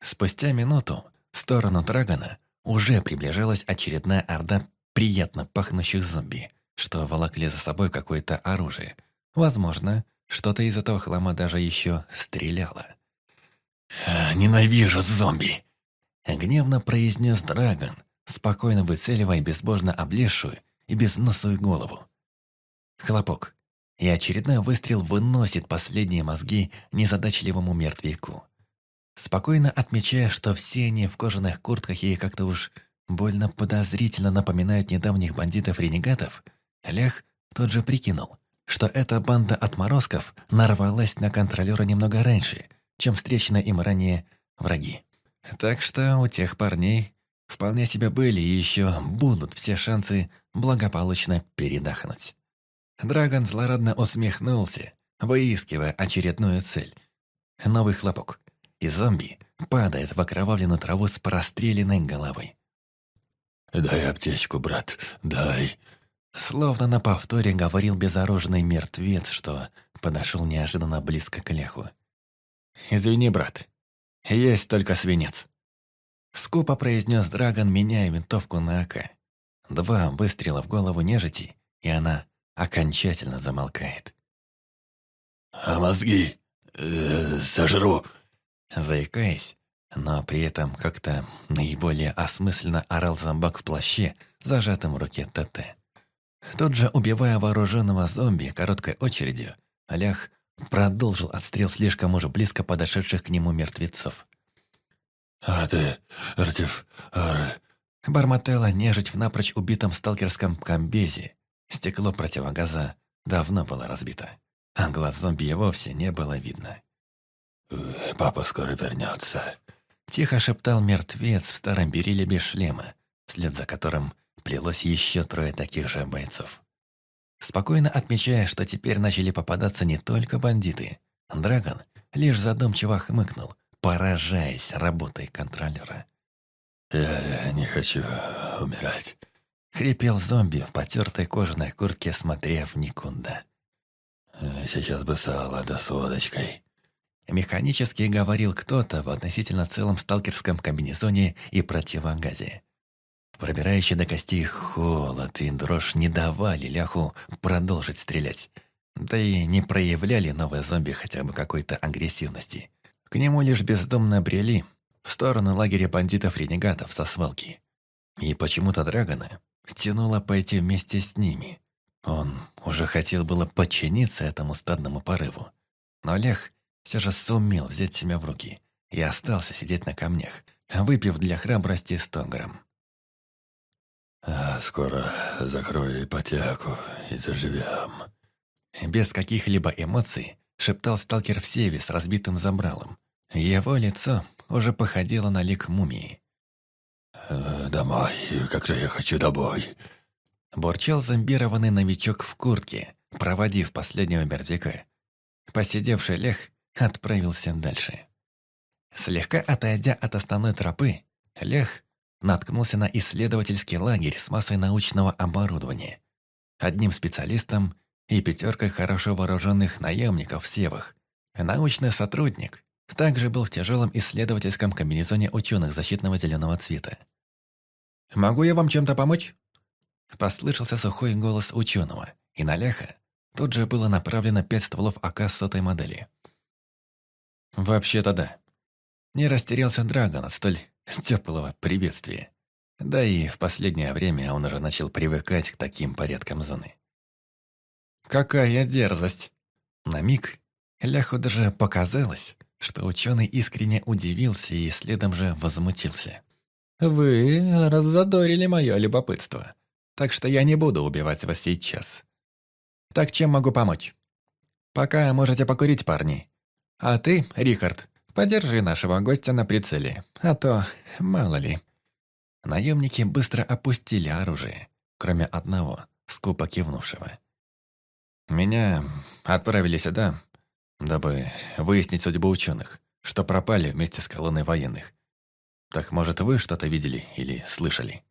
Спустя минуту в сторону Драгона уже приближалась очередная орда приятно пахнущих зомби, что волокли за собой какое-то оружие. Возможно, что-то из этого хлама даже еще стреляло. «Ненавижу зомби!» Гневно произнес Драгон, спокойно выцеливая безбожно облезшую и безносую голову. Хлопок. И очередной выстрел выносит последние мозги незадачливому мертвяку. Спокойно отмечая, что все они в кожаных куртках и как-то уж больно подозрительно напоминают недавних бандитов-ренегатов, Лях тот же прикинул, что эта банда отморозков нарвалась на контролера немного раньше, чем встреченные им ранее враги. Так что у тех парней вполне себе были и еще будут все шансы благополучно передохнуть. Драгон злорадно усмехнулся, выискивая очередную цель. Новый хлопок. И зомби падает в окровавленную траву с простреленной головой. «Дай аптечку, брат, дай!» Словно на повторе говорил безоружный мертвец, что подошел неожиданно близко к Леху. «Извини, брат, есть только свинец». Скупо произнес Драгон, меняя винтовку на АК. Два выстрела в голову нежити, и она окончательно замолкает. «А мозги э, сожру!» Заикаясь, но при этом как-то наиболее осмысленно орал зомбак в плаще, зажатым в руке ТТ. Тут же, убивая вооруженного зомби короткой очередью, Олег продолжил отстрел слишком уже близко подошедших к нему мертвецов. «А ты, Артев, Ар...» Бормотела нежить в напрочь убитом сталкерском комбезе. Стекло противогаза давно было разбито, а глаз зомби и вовсе не было видно. «Э, «Папа скоро вернется», — тихо шептал мертвец в старом бериле без шлема, вслед за которым плелось еще трое таких же бойцов. Спокойно отмечая, что теперь начали попадаться не только бандиты, Драгон лишь задумчиво хмыкнул, поражаясь работой контролера. «Я не хочу умирать. Хрипел зомби в потертой кожаной куртке, смотря в никуда. «Э, «Сейчас бы сало да с водочкой», Механически говорил кто-то в относительно целом сталкерском комбинезоне и противогазе. Пробирающий до костей холод и дрожь не давали ляху продолжить стрелять. Да и не проявляли новые зомби хотя бы какой-то агрессивности. К нему лишь бездомно брели в сторону лагеря бандитов-ренегатов со свалки. И почему-то Драгона тянуло пойти вместе с ними. Он уже хотел было подчиниться этому стадному порыву. Но Лех все же сумел взять себя в руки и остался сидеть на камнях, выпив для храбрости сто грамм. А «Скоро закрою ипотеку и заживем». Без каких-либо эмоций шептал сталкер в севе с разбитым забралом. Его лицо уже походило на лик мумии. «Э, «Домой, как же я хочу домой!» Бурчал зомбированный новичок в куртке, проводив последнего мертвяка. Посидевший Лех отправился дальше. Слегка отойдя от основной тропы, Лех наткнулся на исследовательский лагерь с массой научного оборудования, одним специалистом и пятеркой хорошо вооруженных наемников в севах. Научный сотрудник также был в тяжелом исследовательском комбинезоне ученых защитного зеленого цвета. «Могу я вам чем-то помочь?» Послышался сухой голос ученого, и на Леха тут же было направлено пять стволов АК сотой модели. Вообще-то да. Не растерялся Драгон от столь теплого приветствия. Да и в последнее время он уже начал привыкать к таким порядкам зоны. Какая дерзость! На миг Ляху даже показалось, что ученый искренне удивился и следом же возмутился. «Вы раззадорили мое любопытство, так что я не буду убивать вас сейчас. Так чем могу помочь? Пока можете покурить, парни, а ты, Рихард, подержи нашего гостя на прицеле, а то мало ли». Наемники быстро опустили оружие, кроме одного, скупо кивнувшего. Меня отправили сюда, дабы выяснить судьбу ученых, что пропали вместе с колонной военных. Так, может, вы что-то видели или слышали?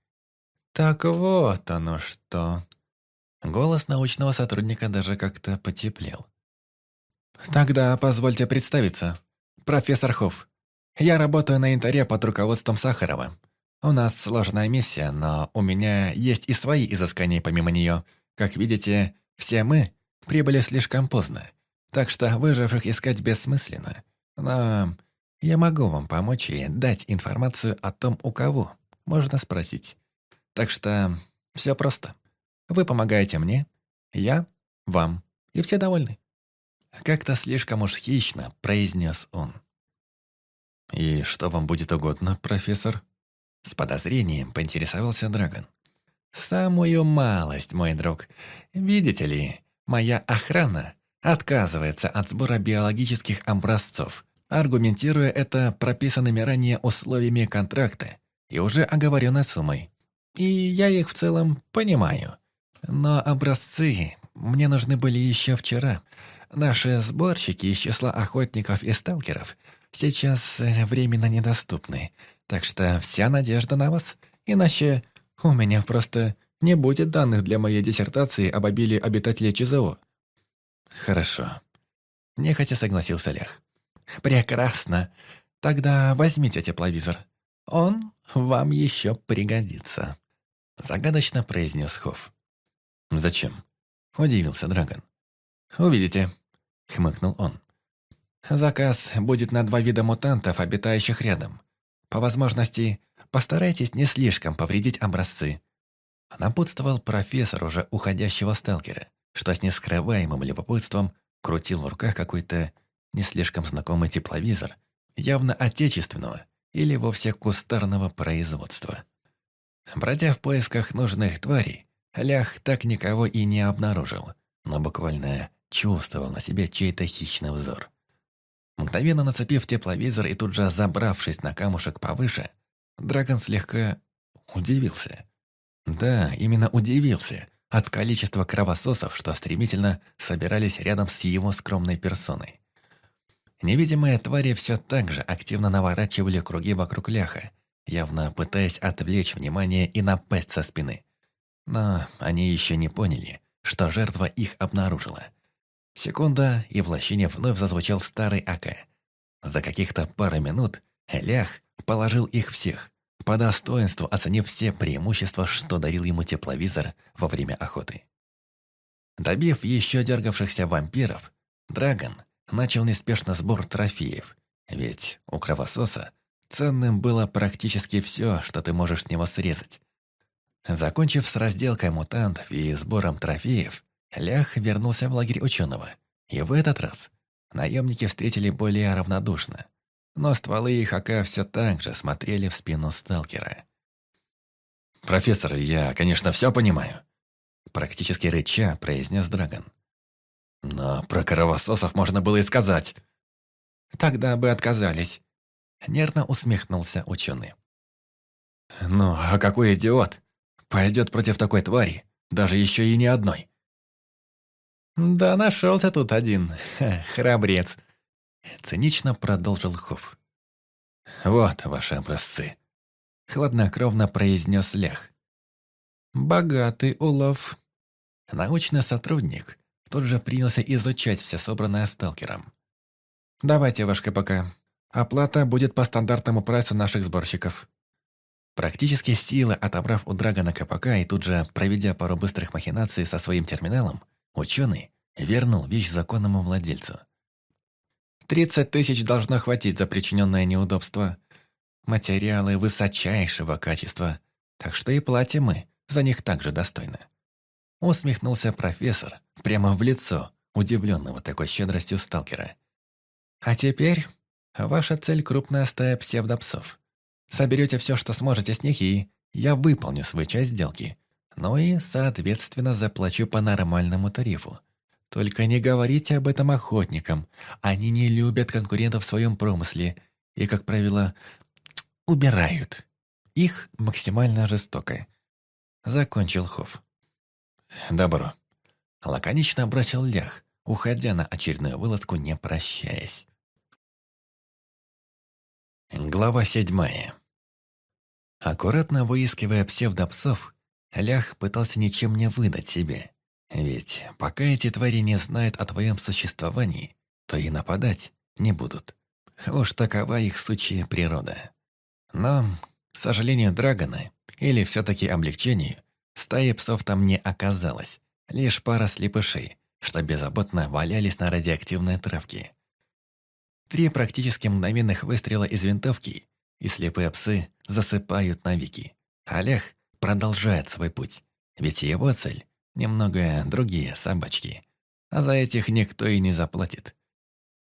Так вот оно что. Голос научного сотрудника даже как-то потеплел. «Тогда позвольте представиться. Профессор Хофф. Я работаю на Интаре под руководством Сахарова. У нас сложная миссия, но у меня есть и свои изыскания помимо нее. Как видите, все мы прибыли слишком поздно, так что выживших искать бессмысленно. Но я могу вам помочь и дать информацию о том, у кого можно спросить. Так что все просто. Вы помогаете мне, я вам, и все довольны. Как-то слишком уж хищно произнес он. «И что вам будет угодно, профессор?» С подозрением поинтересовался Драгон. «Самую малость, мой друг. Видите ли, моя охрана отказывается от сбора биологических образцов, аргументируя это прописанными ранее условиями контракта и уже оговоренной суммой. И я их в целом понимаю. Но образцы мне нужны были еще вчера, Наши сборщики из числа охотников и сталкеров сейчас э, временно недоступны, так что вся надежда на вас, иначе у меня просто не будет данных для моей диссертации об обилии обитателей ЧЗО». «Хорошо». Нехотя согласился Лех. «Прекрасно. Тогда возьмите тепловизор. Он вам еще пригодится», — загадочно произнес Хофф. «Зачем?» — удивился Драгон. «Увидите», — хмыкнул он. «Заказ будет на два вида мутантов, обитающих рядом. По возможности, постарайтесь не слишком повредить образцы». Напутствовал профессор уже уходящего сталкера, что с нескрываемым любопытством крутил в руках какой-то не слишком знакомый тепловизор, явно отечественного или вовсе кустарного производства. Бродя в поисках нужных тварей, Лях так никого и не обнаружил, но буквально чувствовал на себе чей-то хищный взор. Мгновенно нацепив тепловизор и тут же забравшись на камушек повыше, Драгон слегка удивился. Да, именно удивился от количества кровососов, что стремительно собирались рядом с его скромной персоной. Невидимые твари все так же активно наворачивали круги вокруг ляха, явно пытаясь отвлечь внимание и напасть со спины. Но они еще не поняли, что жертва их обнаружила. Секунда, и в лощине вновь зазвучал старый АК. За каких-то пару минут Лях положил их всех, по достоинству оценив все преимущества, что дарил ему тепловизор во время охоты. Добив еще дергавшихся вампиров, Драгон начал неспешно сбор трофеев, ведь у кровососа ценным было практически все, что ты можешь с него срезать. Закончив с разделкой мутантов и сбором трофеев, Лях вернулся в лагерь ученого. И в этот раз наемники встретили более равнодушно. Но стволы их АК все так же смотрели в спину сталкера. «Профессор, я, конечно, все понимаю», практически рыча произнес Драгон. «Но про кровососов можно было и сказать». «Тогда бы отказались», — нервно усмехнулся ученый. «Ну, а какой идиот пойдет против такой твари, даже еще и не одной?» «Да нашелся тут один, храбрец», — цинично продолжил Хофф. «Вот ваши образцы», — хладнокровно произнес Лех. «Богатый улов». Научный сотрудник тут же принялся изучать все собранное сталкером. «Давайте ваш КПК. Оплата будет по стандартному прайсу наших сборщиков». Практически силы отобрав у Драгона КПК и тут же проведя пару быстрых махинаций со своим терминалом, Ученый вернул вещь законному владельцу. «Тридцать тысяч должно хватить за причиненное неудобство. Материалы высочайшего качества, так что и платим мы за них также достойно». Усмехнулся профессор прямо в лицо удивленного такой щедростью сталкера. «А теперь ваша цель – крупная стая псевдопсов. Соберете все, что сможете с них, и я выполню свою часть сделки. Ну и, соответственно, заплачу по нормальному тарифу. Только не говорите об этом охотникам. Они не любят конкурентов в своем промысле и, как правило, убирают. Их максимально жестоко. Закончил Хофф. Добро. Лаконично бросил Лях, уходя на очередную вылазку, не прощаясь. Глава седьмая. Аккуратно выискивая псевдопсов, Лях пытался ничем не выдать себе. Ведь пока эти твари не знают о твоем существовании, то и нападать не будут. Уж такова их сучья природа. Но, к сожалению, Драгона, или все-таки облегчению, стаи псов там не оказалось. Лишь пара слепышей, что беззаботно валялись на радиоактивной травке. Три практически мгновенных выстрела из винтовки, и слепые псы засыпают навеки. Олег продолжает свой путь. Ведь его цель – немного другие собачки. А за этих никто и не заплатит.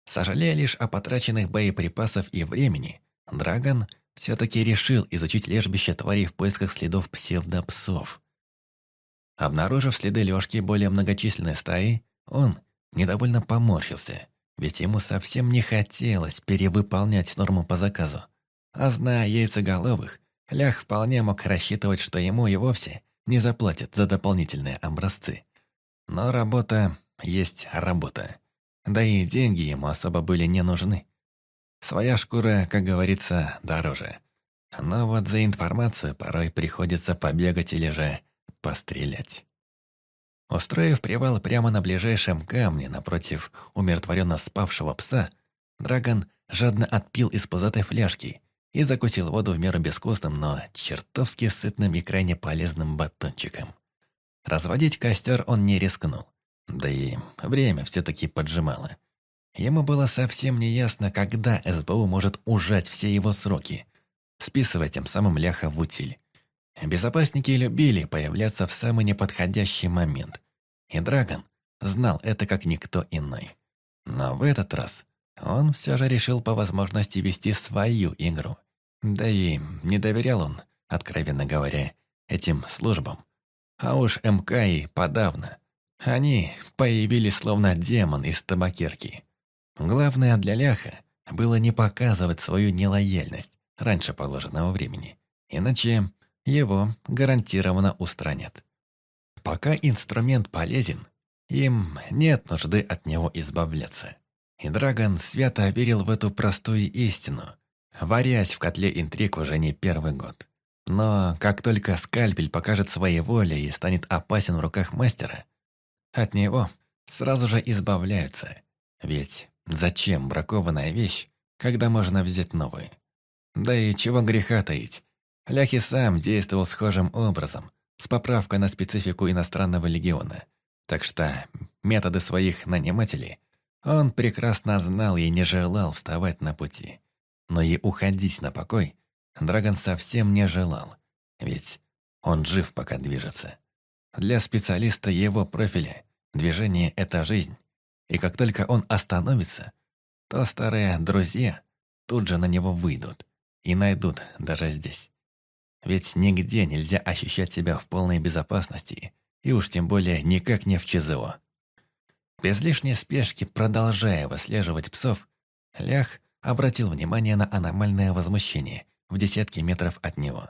Сожалея лишь о потраченных боеприпасов и времени, Драгон все-таки решил изучить лежбище тварей в поисках следов псевдопсов. Обнаружив следы лёжки более многочисленной стаи, он недовольно поморщился, ведь ему совсем не хотелось перевыполнять норму по заказу. А зная яйцеголовых, Лях вполне мог рассчитывать, что ему и вовсе не заплатят за дополнительные образцы. Но работа есть работа. Да и деньги ему особо были не нужны. Своя шкура, как говорится, дороже. Но вот за информацию порой приходится побегать или же пострелять. Устроив привал прямо на ближайшем камне напротив умиротворенно спавшего пса, Драгон жадно отпил из пузатой фляжки и закусил воду в меру безвкусным, но чертовски сытным и крайне полезным батончиком. Разводить костер он не рискнул. Да и время все-таки поджимало. Ему было совсем неясно, когда СБУ может ужать все его сроки, списывая тем самым ляха в утиль. Безопасники любили появляться в самый неподходящий момент. И Драгон знал это как никто иной. Но в этот раз он все же решил по возможности вести свою игру. Да и не доверял он, откровенно говоря, этим службам. А уж МК и подавно. Они появились словно демон из табакерки. Главное для Ляха было не показывать свою нелояльность раньше положенного времени. Иначе его гарантированно устранят. Пока инструмент полезен, им нет нужды от него избавляться. И Драгон свято верил в эту простую истину, варясь в котле интриг уже не первый год. Но как только скальпель покажет своей воли и станет опасен в руках мастера, от него сразу же избавляются. Ведь зачем бракованная вещь, когда можно взять новую? Да и чего греха таить. Ляхи сам действовал схожим образом, с поправкой на специфику иностранного легиона. Так что методы своих нанимателей он прекрасно знал и не желал вставать на пути. Но и уходить на покой Драгон совсем не желал, ведь он жив, пока движется. Для специалиста его профиля движение – это жизнь, и как только он остановится, то старые друзья тут же на него выйдут и найдут даже здесь. Ведь нигде нельзя ощущать себя в полной безопасности, и уж тем более никак не в ЧЗО. Без лишней спешки, продолжая выслеживать псов, Лях обратил внимание на аномальное возмущение в десятки метров от него.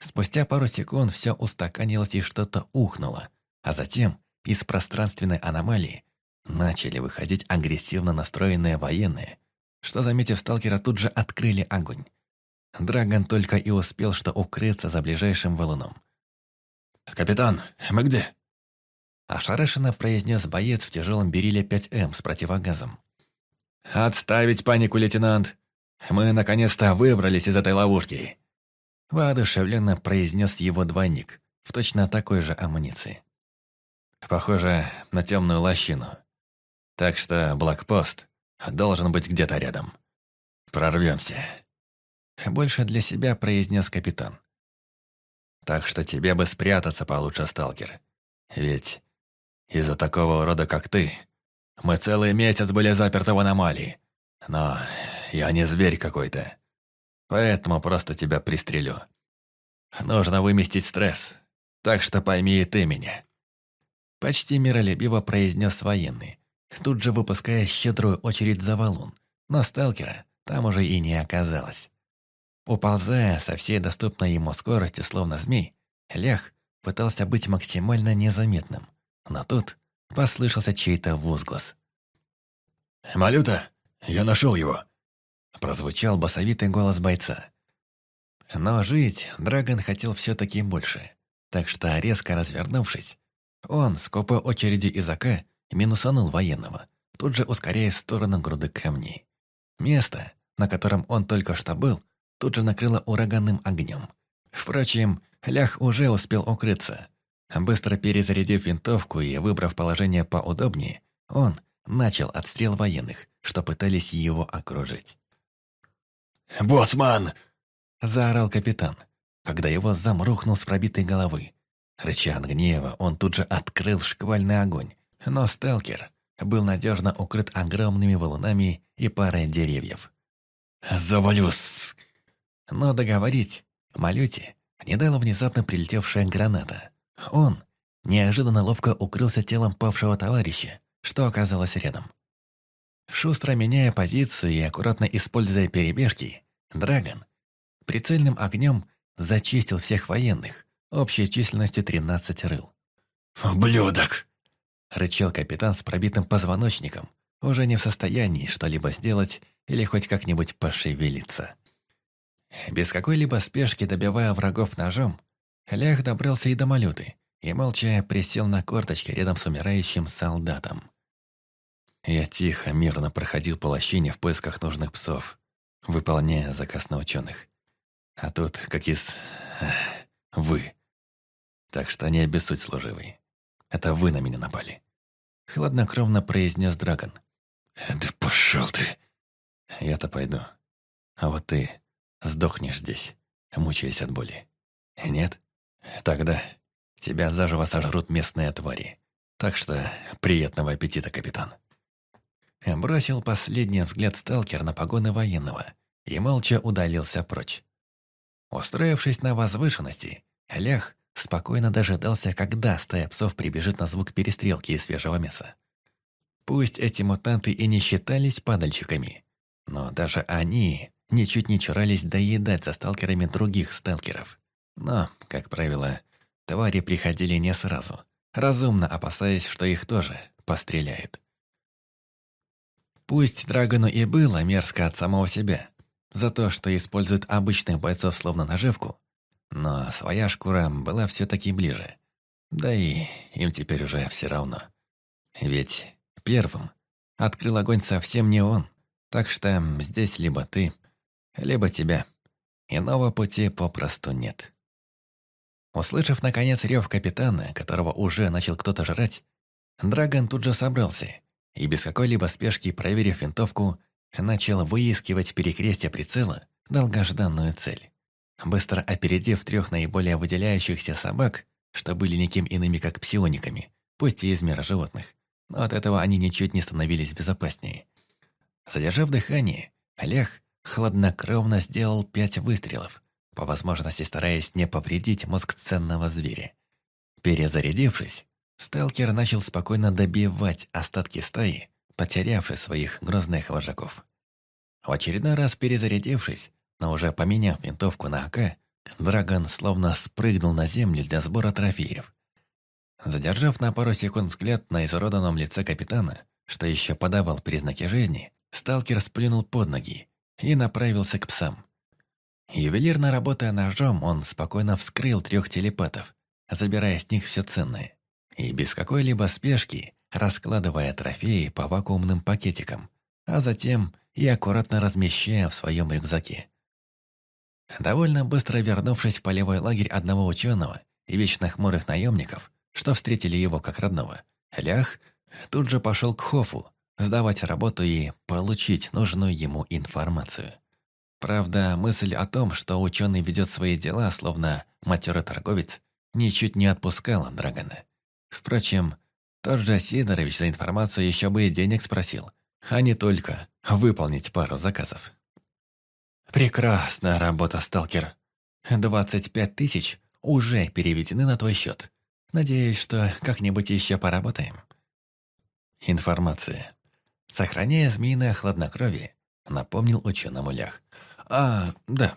Спустя пару секунд все устаканилось и что-то ухнуло, а затем из пространственной аномалии начали выходить агрессивно настроенные военные, что, заметив сталкера, тут же открыли огонь. Драгон только и успел что укрыться за ближайшим валуном. «Капитан, мы где?» Ошарашенно произнес боец в тяжелом бериле 5М с противогазом. «Отставить панику, лейтенант! Мы наконец-то выбрались из этой ловушки!» Воодушевленно произнес его двойник в точно такой же амуниции. Похоже на темную лощину. Так что блокпост должен быть где-то рядом. Прорвемся. Больше для себя произнес капитан. Так что тебе бы спрятаться получше, сталкер. Ведь из-за такого урода, как ты, мы целый месяц были заперты в аномалии. Но я не зверь какой-то. Поэтому просто тебя пристрелю. Нужно выместить стресс. Так что пойми и ты меня. Почти миролюбиво произнес военный, тут же выпуская щедрую очередь за валун. Но сталкера там уже и не оказалось. Уползая со всей доступной ему скоростью, словно змей, Лях пытался быть максимально незаметным. Но тут послышался чей-то возглас. «Малюта, я нашел его!» Прозвучал басовитый голос бойца. Но жить Драгон хотел все-таки больше. Так что, резко развернувшись, он, скопа очереди из АК, минусанул военного, тут же ускоряясь в сторону груды камней. Место, на котором он только что был, тут же накрыло ураганным огнем. Впрочем, Лях уже успел укрыться. Быстро перезарядив винтовку и выбрав положение поудобнее, он начал отстрел военных, что пытались его окружить. «Боцман!» – заорал капитан, когда его зам рухнул с пробитой головы. Рыча от гнева, он тут же открыл шквальный огонь, но сталкер был надежно укрыт огромными валунами и парой деревьев. «Завалюсь!» Но договорить Малюте не дала внезапно прилетевшая граната. Он неожиданно ловко укрылся телом павшего товарища, что оказалось рядом. Шустро меняя позицию и аккуратно используя перебежки, Драгон прицельным огнем зачистил всех военных, общей численностью 13 рыл. «Ублюдок!» — рычал капитан с пробитым позвоночником, уже не в состоянии что-либо сделать или хоть как-нибудь пошевелиться. Без какой-либо спешки добивая врагов ножом, Лях добрался и до малюты, и молча присел на корточки рядом с умирающим солдатом. Я тихо, мирно проходил по лощине в поисках нужных псов, выполняя заказ на ученых. А тут, как из... вы. Так что не обессудь, служивый. Это вы на меня напали. Хладнокровно произнес Драгон. «Да пошел ты!» «Я-то пойду. А вот ты сдохнешь здесь, мучаясь от боли. Нет? Тогда тебя заживо сожрут местные твари. Так что приятного аппетита, капитан». Бросил последний взгляд сталкер на погоны военного и молча удалился прочь. Устроившись на возвышенности, Лях спокойно дожидался, когда стая псов прибежит на звук перестрелки и свежего мяса. Пусть эти мутанты и не считались падальщиками, но даже они ничуть не чурались доедать за сталкерами других сталкеров. Но, как правило, твари приходили не сразу, разумно опасаясь, что их тоже постреляют. Пусть Драгону и было мерзко от самого себя, за то, что использует обычных бойцов словно наживку, но своя шкура была все-таки ближе. Да и им теперь уже все равно. Ведь первым открыл огонь совсем не он, так что здесь либо ты, либо тебя. Иного пути попросту нет. Услышав, наконец, рев капитана, которого уже начал кто-то жрать, Драгон тут же собрался и без какой-либо спешки, проверив винтовку, начал выискивать в прицела долгожданную цель. Быстро опередив трех наиболее выделяющихся собак, что были никем иными, как псиониками, пусть и из мира животных, но от этого они ничуть не становились безопаснее. Задержав дыхание, Олег хладнокровно сделал пять выстрелов, по возможности стараясь не повредить мозг ценного зверя. Перезарядившись, сталкер начал спокойно добивать остатки стаи, потерявшей своих грозных вожаков. В очередной раз перезарядившись, но уже поменяв винтовку на АК, Драгон словно спрыгнул на землю для сбора трофеев. Задержав на пару секунд взгляд на изуроданном лице капитана, что еще подавал признаки жизни, сталкер сплюнул под ноги и направился к псам. Ювелирно работая ножом, он спокойно вскрыл трех телепатов, забирая с них все ценное. И без какой-либо спешки, раскладывая трофеи по вакуумным пакетикам, а затем и аккуратно размещая в своем рюкзаке. Довольно быстро вернувшись в полевой лагерь одного ученого и вечно хмурых наемников, что встретили его как родного, Лях тут же пошел к Хофу, сдавать работу и получить нужную ему информацию. Правда, мысль о том, что ученый ведет свои дела, словно матерый торговец, ничуть не отпускала Драгона. Впрочем, тот же Сидорович за информацию еще бы и денег спросил, а не только выполнить пару заказов. Прекрасная работа, сталкер. 25 тысяч уже переведены на твой счет. Надеюсь, что как-нибудь еще поработаем. Информация. Сохраняя змеиное хладнокровие, напомнил ученому Лях. А, да.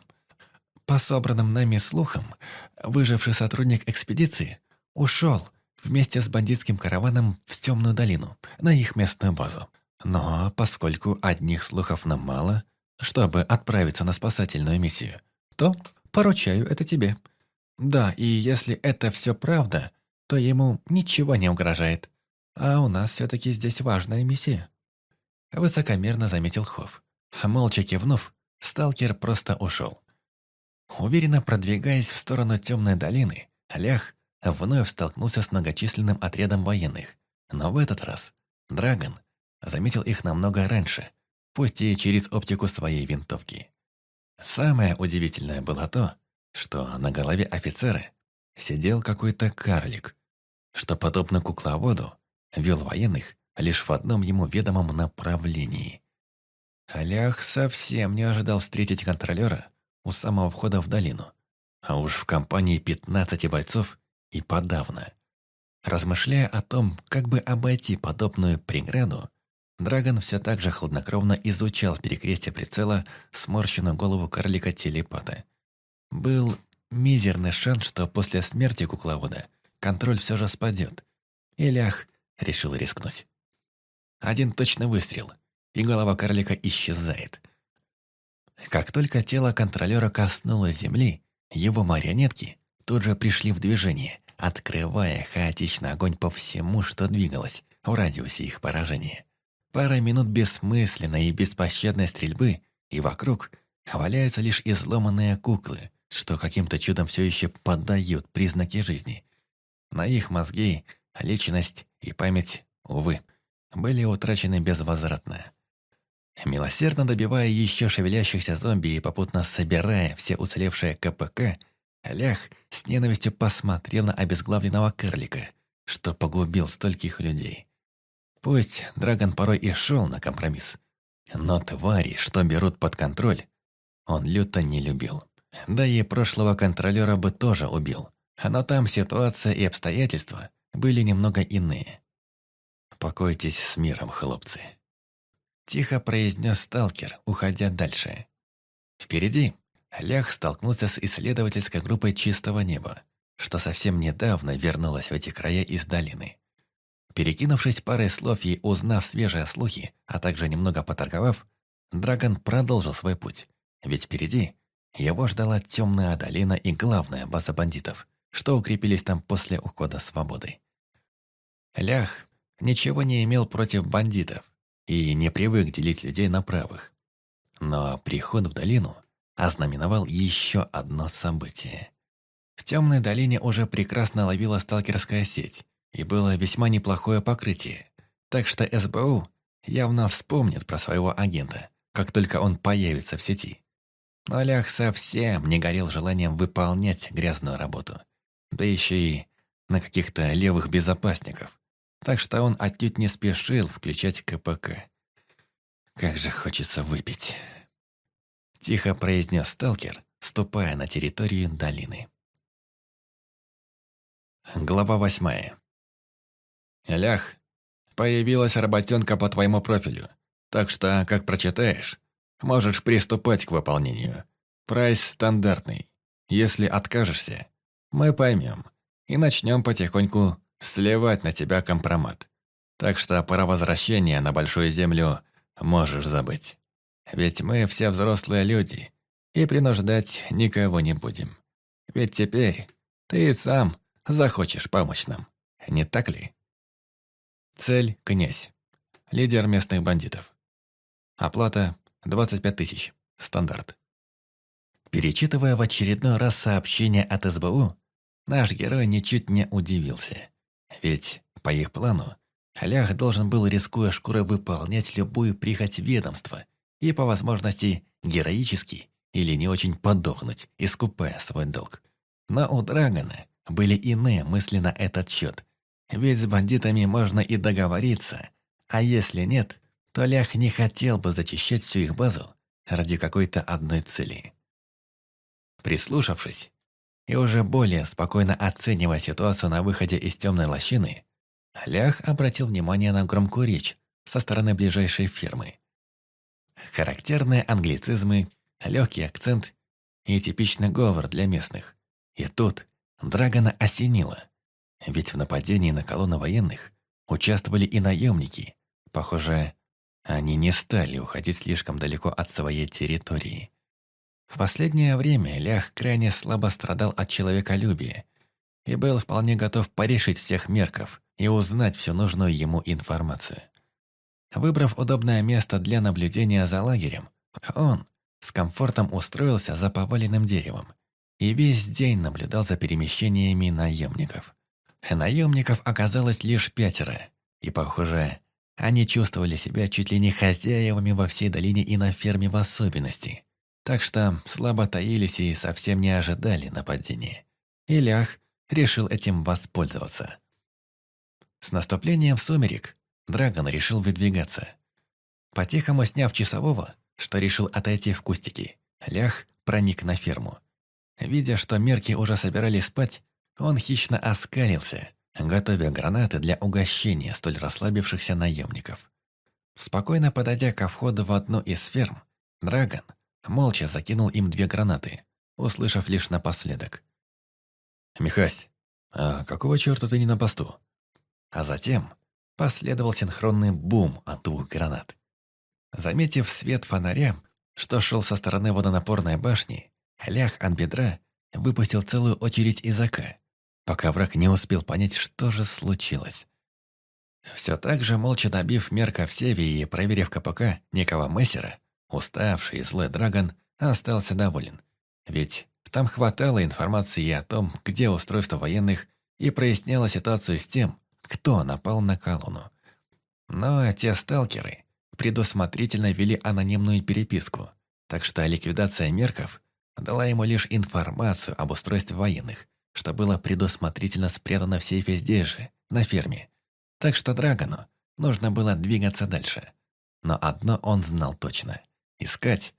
По собранным нами слухам, выживший сотрудник экспедиции ушел вместе с бандитским караваном в Темную долину, на их местную базу. Но поскольку одних слухов нам мало, чтобы отправиться на спасательную миссию, то поручаю это тебе. Да, и если это все правда, то ему ничего не угрожает. А у нас все-таки здесь важная миссия. Высокомерно заметил Хов. Молча кивнув, сталкер просто ушел. Уверенно продвигаясь в сторону темной долины, Лях вновь столкнулся с многочисленным отрядом военных. Но в этот раз Драгон заметил их намного раньше, пусть и через оптику своей винтовки. Самое удивительное было то, что на голове офицера сидел какой-то карлик, что, подобно кукловоду, вел военных лишь в одном ему ведомом направлении. Алях совсем не ожидал встретить контролера у самого входа в долину, а уж в компании 15 бойцов и подавно. Размышляя о том, как бы обойти подобную преграду, Драгон все так же хладнокровно изучал перекрестие прицела сморщенную голову карлика-телепата. Был мизерный шанс, что после смерти кукловода контроль все же спадет. И решил рискнуть. Один точный выстрел, и голова карлика исчезает. Как только тело контролера коснулось земли, его марионетки тут же пришли в движение, открывая хаотичный огонь по всему, что двигалось в радиусе их поражения. Пара минут бессмысленной и беспощадной стрельбы, и вокруг валяются лишь изломанные куклы, что каким-то чудом все еще поддают признаки жизни. На их мозги, личность и память, увы, были утрачены безвозвратно. Милосердно добивая еще шевелящихся зомби и попутно собирая все уцелевшие КПК, Лях с ненавистью посмотрел на обезглавленного карлика, что погубил стольких людей. Пусть Драгон порой и шел на компромисс, но твари, что берут под контроль, он люто не любил. Да и прошлого контролера бы тоже убил. Но там ситуация и обстоятельства были немного иные. «Покойтесь с миром, хлопцы», – тихо произнес сталкер, уходя дальше. Впереди Лях столкнулся с исследовательской группой чистого неба, что совсем недавно вернулась в эти края из долины. Перекинувшись парой слов и узнав свежие слухи, а также немного поторговав, Драгон продолжил свой путь, ведь впереди его ждала темная долина и главная база бандитов, что укрепились там после ухода свободы. Лях ничего не имел против бандитов и не привык делить людей на правых. Но приход в долину ознаменовал еще одно событие. В темной долине уже прекрасно ловила сталкерская сеть, и было весьма неплохое покрытие, так что СБУ явно вспомнит про своего агента, как только он появится в сети. Но Лях совсем не горел желанием выполнять грязную работу, да еще и на каких-то левых безопасников, так что он отнюдь не спешил включать КПК. «Как же хочется выпить!» Тихо произнес сталкер, ступая на территорию долины. Глава восьмая. Лях, появилась работенка по твоему профилю, так что, как прочитаешь, можешь приступать к выполнению. Прайс стандартный. Если откажешься, мы поймем и начнем потихоньку сливать на тебя компромат. Так что про возвращение на Большую Землю можешь забыть. Ведь мы все взрослые люди, и принуждать никого не будем. Ведь теперь ты сам захочешь помочь нам, не так ли? Цель – князь. Лидер местных бандитов. Оплата – 25 тысяч. Стандарт. Перечитывая в очередной раз сообщение от СБУ, наш герой ничуть не удивился. Ведь, по их плану, Лях должен был, рискуя шкурой, выполнять любую прихоть ведомства и, по возможности, героически или не очень подохнуть, искупая свой долг. Но у Драгона были иные мысли на этот счет. Ведь с бандитами можно и договориться, а если нет, то Лях не хотел бы зачищать всю их базу ради какой-то одной цели. Прислушавшись и уже более спокойно оценивая ситуацию на выходе из темной лощины, Лях обратил внимание на громкую речь со стороны ближайшей фермы. Характерные англицизмы, легкий акцент и типичный говор для местных. И тут Драгона осенило. Ведь в нападении на колонну военных участвовали и наемники. Похоже, они не стали уходить слишком далеко от своей территории. В последнее время Лях крайне слабо страдал от человеколюбия и был вполне готов порешить всех мерков и узнать всю нужную ему информацию. Выбрав удобное место для наблюдения за лагерем, он с комфортом устроился за поваленным деревом и весь день наблюдал за перемещениями наемников. Наемников оказалось лишь пятеро, и, похоже, они чувствовали себя чуть ли не хозяевами во всей долине и на ферме в особенности, так что слабо таились и совсем не ожидали нападения. Илях решил этим воспользоваться. С наступлением сумерек Драгон решил выдвигаться. По-тихому сняв часового, что решил отойти в кустики, Лях проник на ферму. Видя, что мерки уже собирались спать, он хищно оскалился, готовя гранаты для угощения столь расслабившихся наемников. Спокойно подойдя ко входу в одну из ферм, Драгон молча закинул им две гранаты, услышав лишь напоследок. «Михась, а какого черта ты не на посту?» А затем последовал синхронный бум от двух гранат. Заметив свет фонаря, что шел со стороны водонапорной башни, Лях Анбедра выпустил целую очередь из АК, пока враг не успел понять, что же случилось. Все так же, молча добив Мерка в Севе и проверив КПК некого мессера, уставший злой Драгон остался доволен. Ведь там хватало информации о том, где устройство военных, и проясняло ситуацию с тем, кто напал на колонну. Но те сталкеры предусмотрительно вели анонимную переписку, так что ликвидация мерков дала ему лишь информацию об устройстве военных, что было предусмотрительно спрятано в сейфе здесь же, на ферме. Так что Драгону нужно было двигаться дальше. Но одно он знал точно. Искать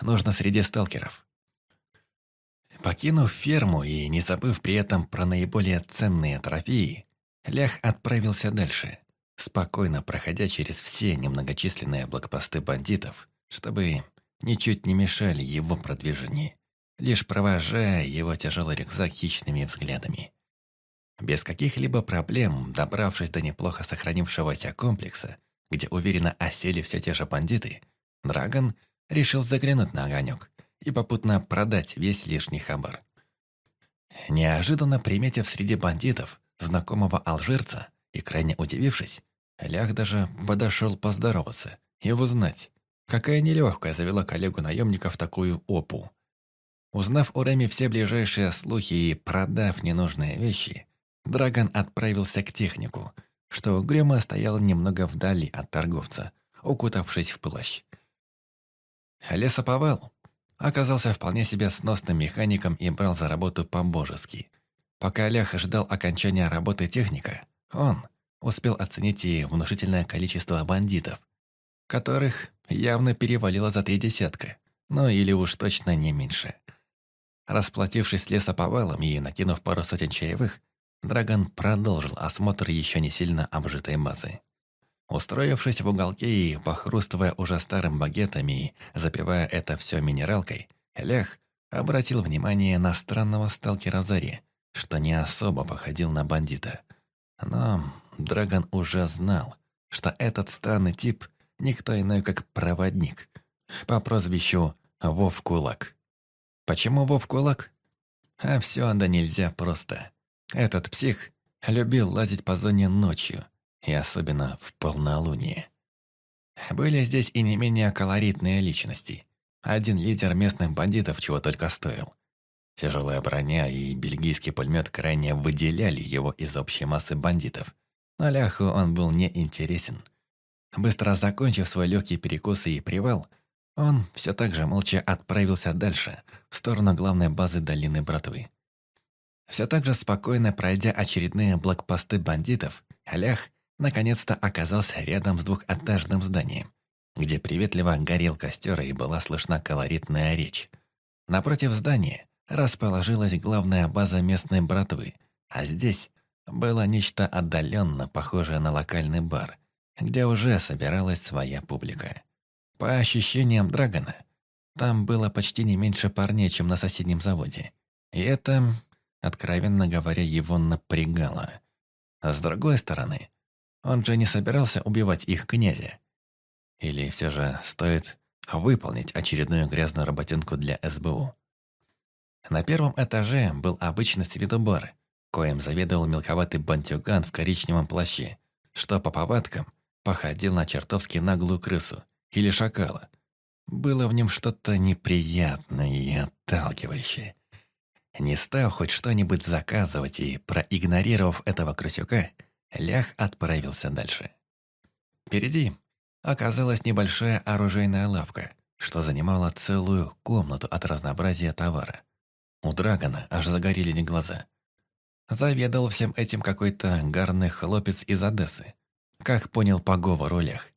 нужно среди сталкеров. Покинув ферму и не забыв при этом про наиболее ценные трофеи, Лях отправился дальше, спокойно проходя через все немногочисленные блокпосты бандитов, чтобы ничуть не мешали его продвижению, лишь провожая его тяжелый рюкзак хищными взглядами. Без каких-либо проблем, добравшись до неплохо сохранившегося комплекса, где уверенно осели все те же бандиты, Драгон решил заглянуть на огонек и попутно продать весь лишний хабар. Неожиданно приметив среди бандитов знакомого алжирца и крайне удивившись, Лях даже подошел поздороваться и узнать, какая нелегкая завела коллегу наемников такую опу. Узнав у Реми все ближайшие слухи и продав ненужные вещи, Драгон отправился к технику, что угрюмо стоял немного вдали от торговца, укутавшись в плащ. Лесоповал оказался вполне себе сносным механиком и брал за работу по-божески. Пока Олег ждал окончания работы техника, он успел оценить и внушительное количество бандитов, которых явно перевалило за три десятка, но или уж точно не меньше. Расплатившись лесоповалом и накинув пару сотен чаевых, Драгон продолжил осмотр еще не сильно обжитой базы. Устроившись в уголке и похрустывая уже старым багетами запивая это все минералкой, Лех обратил внимание на странного сталкера в заре, что не особо походил на бандита. Но Драгон уже знал, что этот странный тип никто иной, как проводник, по прозвищу Вов Кулак. Почему Вов Кулак? А все да нельзя просто. Этот псих любил лазить по зоне ночью, и особенно в полнолуние. Были здесь и не менее колоритные личности. Один лидер местных бандитов чего только стоил. Тяжелая броня и бельгийский пулемет крайне выделяли его из общей массы бандитов. Но ляху он был неинтересен. Быстро закончив свой легкий перекус и привал, он все так же молча отправился дальше, в сторону главной базы долины Братвы. Все так же спокойно пройдя очередные блокпосты бандитов, Лях наконец-то оказался рядом с двухэтажным зданием, где приветливо горел костер и была слышна колоритная речь. Напротив здания расположилась главная база местной братвы, а здесь было нечто отдаленно похожее на локальный бар, где уже собиралась своя публика. По ощущениям Драгона, там было почти не меньше парней, чем на соседнем заводе. И это, откровенно говоря, его напрягало. С другой стороны, он же не собирался убивать их князя. Или все же стоит выполнить очередную грязную работенку для СБУ. На первом этаже был обычный с виду бар, коим заведовал мелковатый бантюган в коричневом плаще, что по повадкам походил на чертовски наглую крысу или шакала. Было в нем что-то неприятное и отталкивающее. Не став хоть что-нибудь заказывать и проигнорировав этого крысюка, Лях отправился дальше. Впереди оказалась небольшая оружейная лавка, что занимала целую комнату от разнообразия товара. У Драгона аж загорелись глаза. Заведал всем этим какой-то гарный хлопец из Одессы, как понял по говору Лех.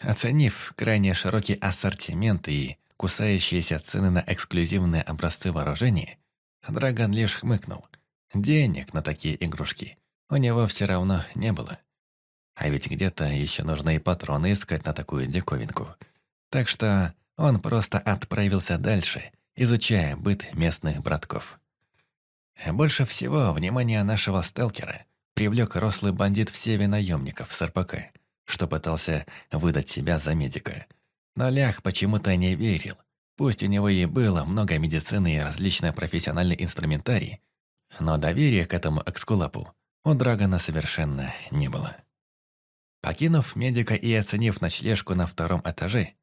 Оценив крайне широкий ассортимент и кусающиеся цены на эксклюзивные образцы вооружения, Драгон лишь хмыкнул. Денег на такие игрушки у него все равно не было. А ведь где-то еще нужно и патроны искать на такую диковинку. Так что он просто отправился дальше – изучая быт местных братков. Больше всего внимание нашего сталкера привлек рослый бандит в севе наемников с РПК, что пытался выдать себя за медика. Но Лях почему-то не верил. Пусть у него и было много медицины и различный профессиональный инструментарий, но доверия к этому экскулапу у Драгона совершенно не было. Покинув медика и оценив ночлежку на втором этаже,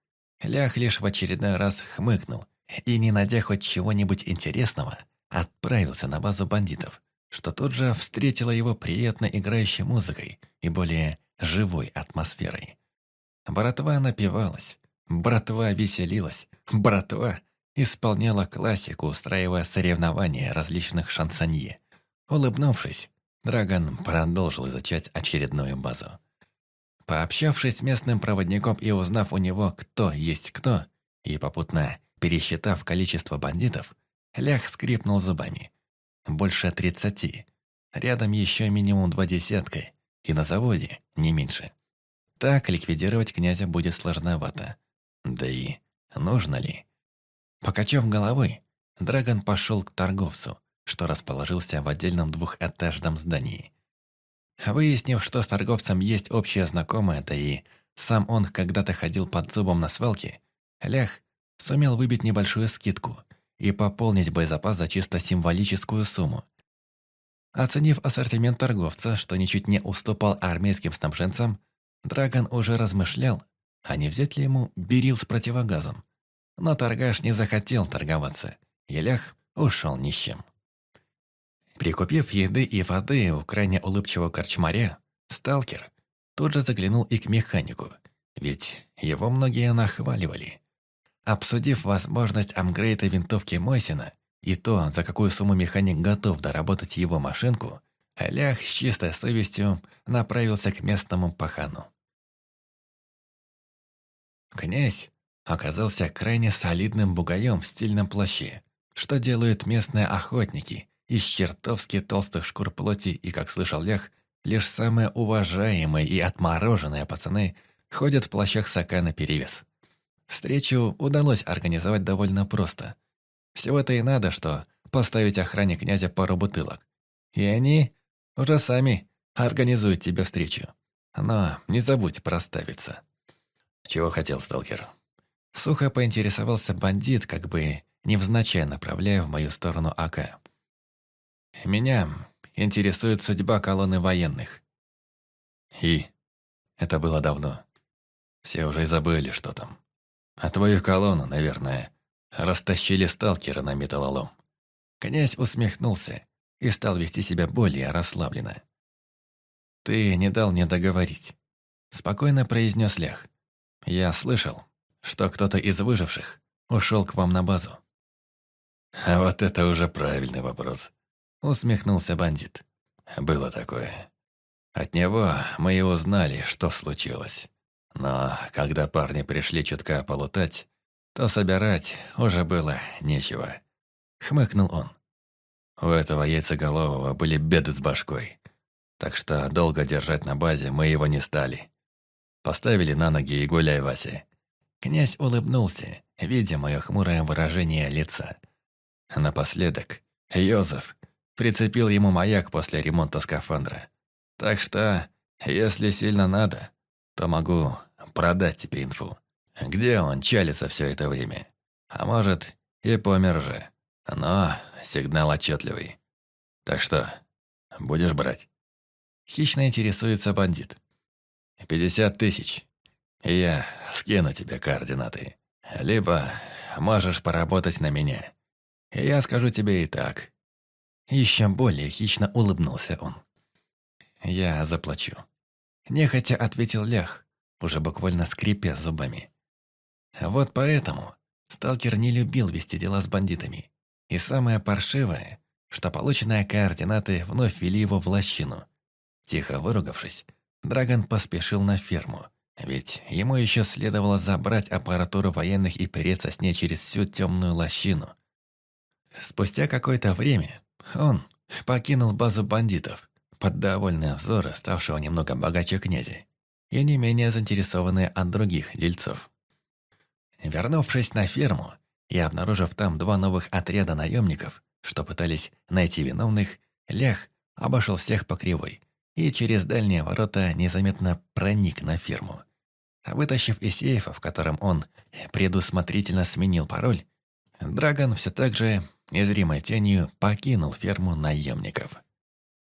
Лях лишь в очередной раз хмыкнул и, не найдя хоть чего-нибудь интересного, отправился на базу бандитов, что тут же встретила его приятно играющей музыкой и более живой атмосферой. Братва напивалась, братва веселилась, братва исполняла классику, устраивая соревнования различных шансонье. Улыбнувшись, Драгон продолжил изучать очередную базу. Пообщавшись с местным проводником и узнав у него, кто есть кто, и попутно Пересчитав количество бандитов, Лях скрипнул зубами. Больше тридцати. Рядом еще минимум два десятка. И на заводе не меньше. Так ликвидировать князя будет сложновато. Да и нужно ли? Покачав головой, Драгон пошел к торговцу, что расположился в отдельном двухэтажном здании. Выяснив, что с торговцем есть общее знакомое, да и сам он когда-то ходил под зубом на свалке, Лях сумел выбить небольшую скидку и пополнить боезапас за чисто символическую сумму. Оценив ассортимент торговца, что ничуть не уступал армейским снабженцам, Драгон уже размышлял, а не взять ли ему берил с противогазом. Но торгаш не захотел торговаться, и Лях ушел ни с чем. Прикупив еды и воды у крайне улыбчивого корчмаря, сталкер тут же заглянул и к механику, ведь его многие нахваливали. Обсудив возможность апгрейда винтовки Мойсина и то, за какую сумму механик готов доработать его машинку, Лях с чистой совестью направился к местному пахану. Князь оказался крайне солидным бугаем в стильном плаще, что делают местные охотники из чертовски толстых шкур плоти и, как слышал Лях, лишь самые уважаемые и отмороженные пацаны ходят в плащах сока наперевес. Встречу удалось организовать довольно просто. Всего-то и надо, что поставить охране князя пару бутылок. И они уже сами организуют тебе встречу. Но не забудь проставиться. Чего хотел сталкер? Сухо поинтересовался бандит, как бы невзначай направляя в мою сторону АК. Меня интересует судьба колонны военных. И это было давно. Все уже забыли, что там. А твою колонну, наверное, растащили сталкеры на металлолом. Князь усмехнулся и стал вести себя более расслабленно. «Ты не дал мне договорить», — спокойно произнес Лях. «Я слышал, что кто-то из выживших ушел к вам на базу». «А вот это уже правильный вопрос», — усмехнулся бандит. «Было такое. От него мы и узнали, что случилось. Но когда парни пришли чутка полутать, то собирать уже было нечего. Хмыкнул он. У этого яйцеголового были беды с башкой. Так что долго держать на базе мы его не стали. Поставили на ноги и гуляй, Вася. Князь улыбнулся, видя мое хмурое выражение лица. Напоследок, Йозеф прицепил ему маяк после ремонта скафандра. Так что, если сильно надо, то могу продать тебе инфу. Где он чалится все это время? А может, и помер же. Но сигнал отчетливый. Так что, будешь брать?» Хищно интересуется бандит. «Пятьдесят тысяч. Я скину тебе координаты. Либо можешь поработать на меня. Я скажу тебе и так». Еще более хищно улыбнулся он. «Я заплачу». Нехотя ответил Лях, уже буквально скрипя зубами. Вот поэтому сталкер не любил вести дела с бандитами. И самое паршивое, что полученные координаты вновь вели его в лощину. Тихо выругавшись, Драгон поспешил на ферму, ведь ему еще следовало забрать аппаратуру военных и переться с ней через всю темную лощину. Спустя какое-то время он покинул базу бандитов под довольные взоры ставшего немного богаче князя и не менее заинтересованные от других дельцов. Вернувшись на ферму и обнаружив там два новых отряда наемников, что пытались найти виновных, Лях обошел всех по кривой и через дальние ворота незаметно проник на ферму. Вытащив из сейфа, в котором он предусмотрительно сменил пароль, Драгон все так же незримой тенью покинул ферму наемников.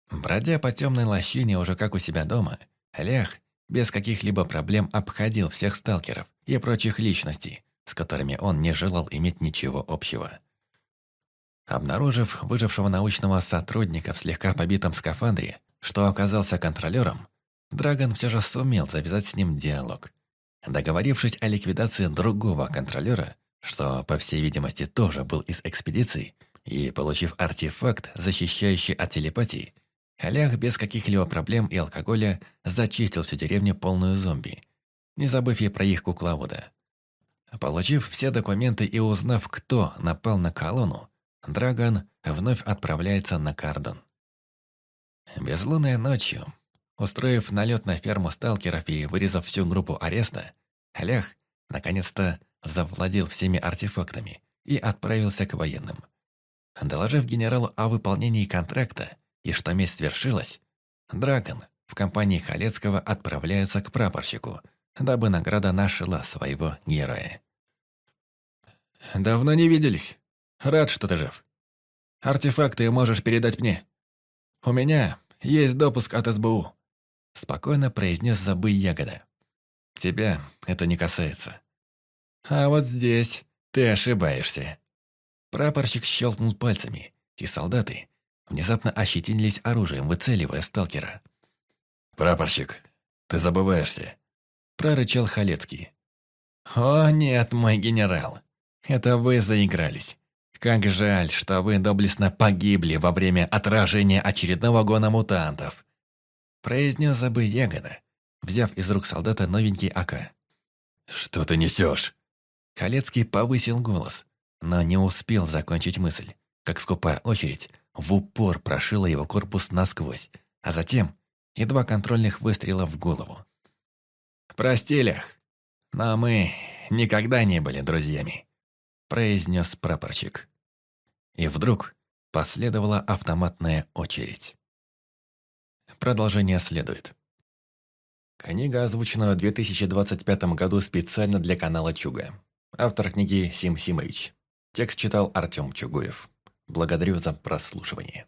Бродя по темной лощине уже как у себя дома, Лях без каких-либо проблем обходил всех сталкеров и прочих личностей, с которыми он не желал иметь ничего общего. Обнаружив выжившего научного сотрудника в слегка побитом скафандре, что оказался контролером, Драгон все же сумел завязать с ним диалог. Договорившись о ликвидации другого контролера, что, по всей видимости, тоже был из экспедиции, и получив артефакт, защищающий от телепатии, Олег без каких-либо проблем и алкоголя зачистил всю деревню полную зомби, не забыв и про их кукловода. Получив все документы и узнав, кто напал на колонну, Драгон вновь отправляется на Кардон. Безлунной ночью, устроив налет на ферму сталкеров и вырезав всю группу ареста, Олег наконец-то завладел всеми артефактами и отправился к военным. Доложив генералу о выполнении контракта, и что месть свершилась, Драгон в компании Халецкого отправляются к прапорщику, дабы награда нашла своего героя. «Давно не виделись. рад, что ты жив. Артефакты можешь передать мне. У меня есть допуск от СБУ», — спокойно произнес Забы Ягода. «Тебя это не касается». «А вот здесь ты ошибаешься». Прапорщик щелкнул пальцами, и солдаты внезапно ощетинились оружием, выцеливая сталкера. «Прапорщик, ты забываешься», — прорычал Халецкий. «О нет, мой генерал, это вы заигрались. Как жаль, что вы доблестно погибли во время отражения очередного гона мутантов», произнес Забы Ягода, взяв из рук солдата новенький АК. «Что ты несешь?» Халецкий повысил голос, но не успел закончить мысль, как скупая очередь в упор прошила его корпус насквозь, а затем и два контрольных выстрела в голову. «Прости, Лех, но мы никогда не были друзьями», произнес прапорщик. И вдруг последовала автоматная очередь. Продолжение следует. Книга озвучена в 2025 году специально для канала Чуга. Автор книги Сим Симович. Текст читал Артем Чугуев. Благодарю за прослушивание.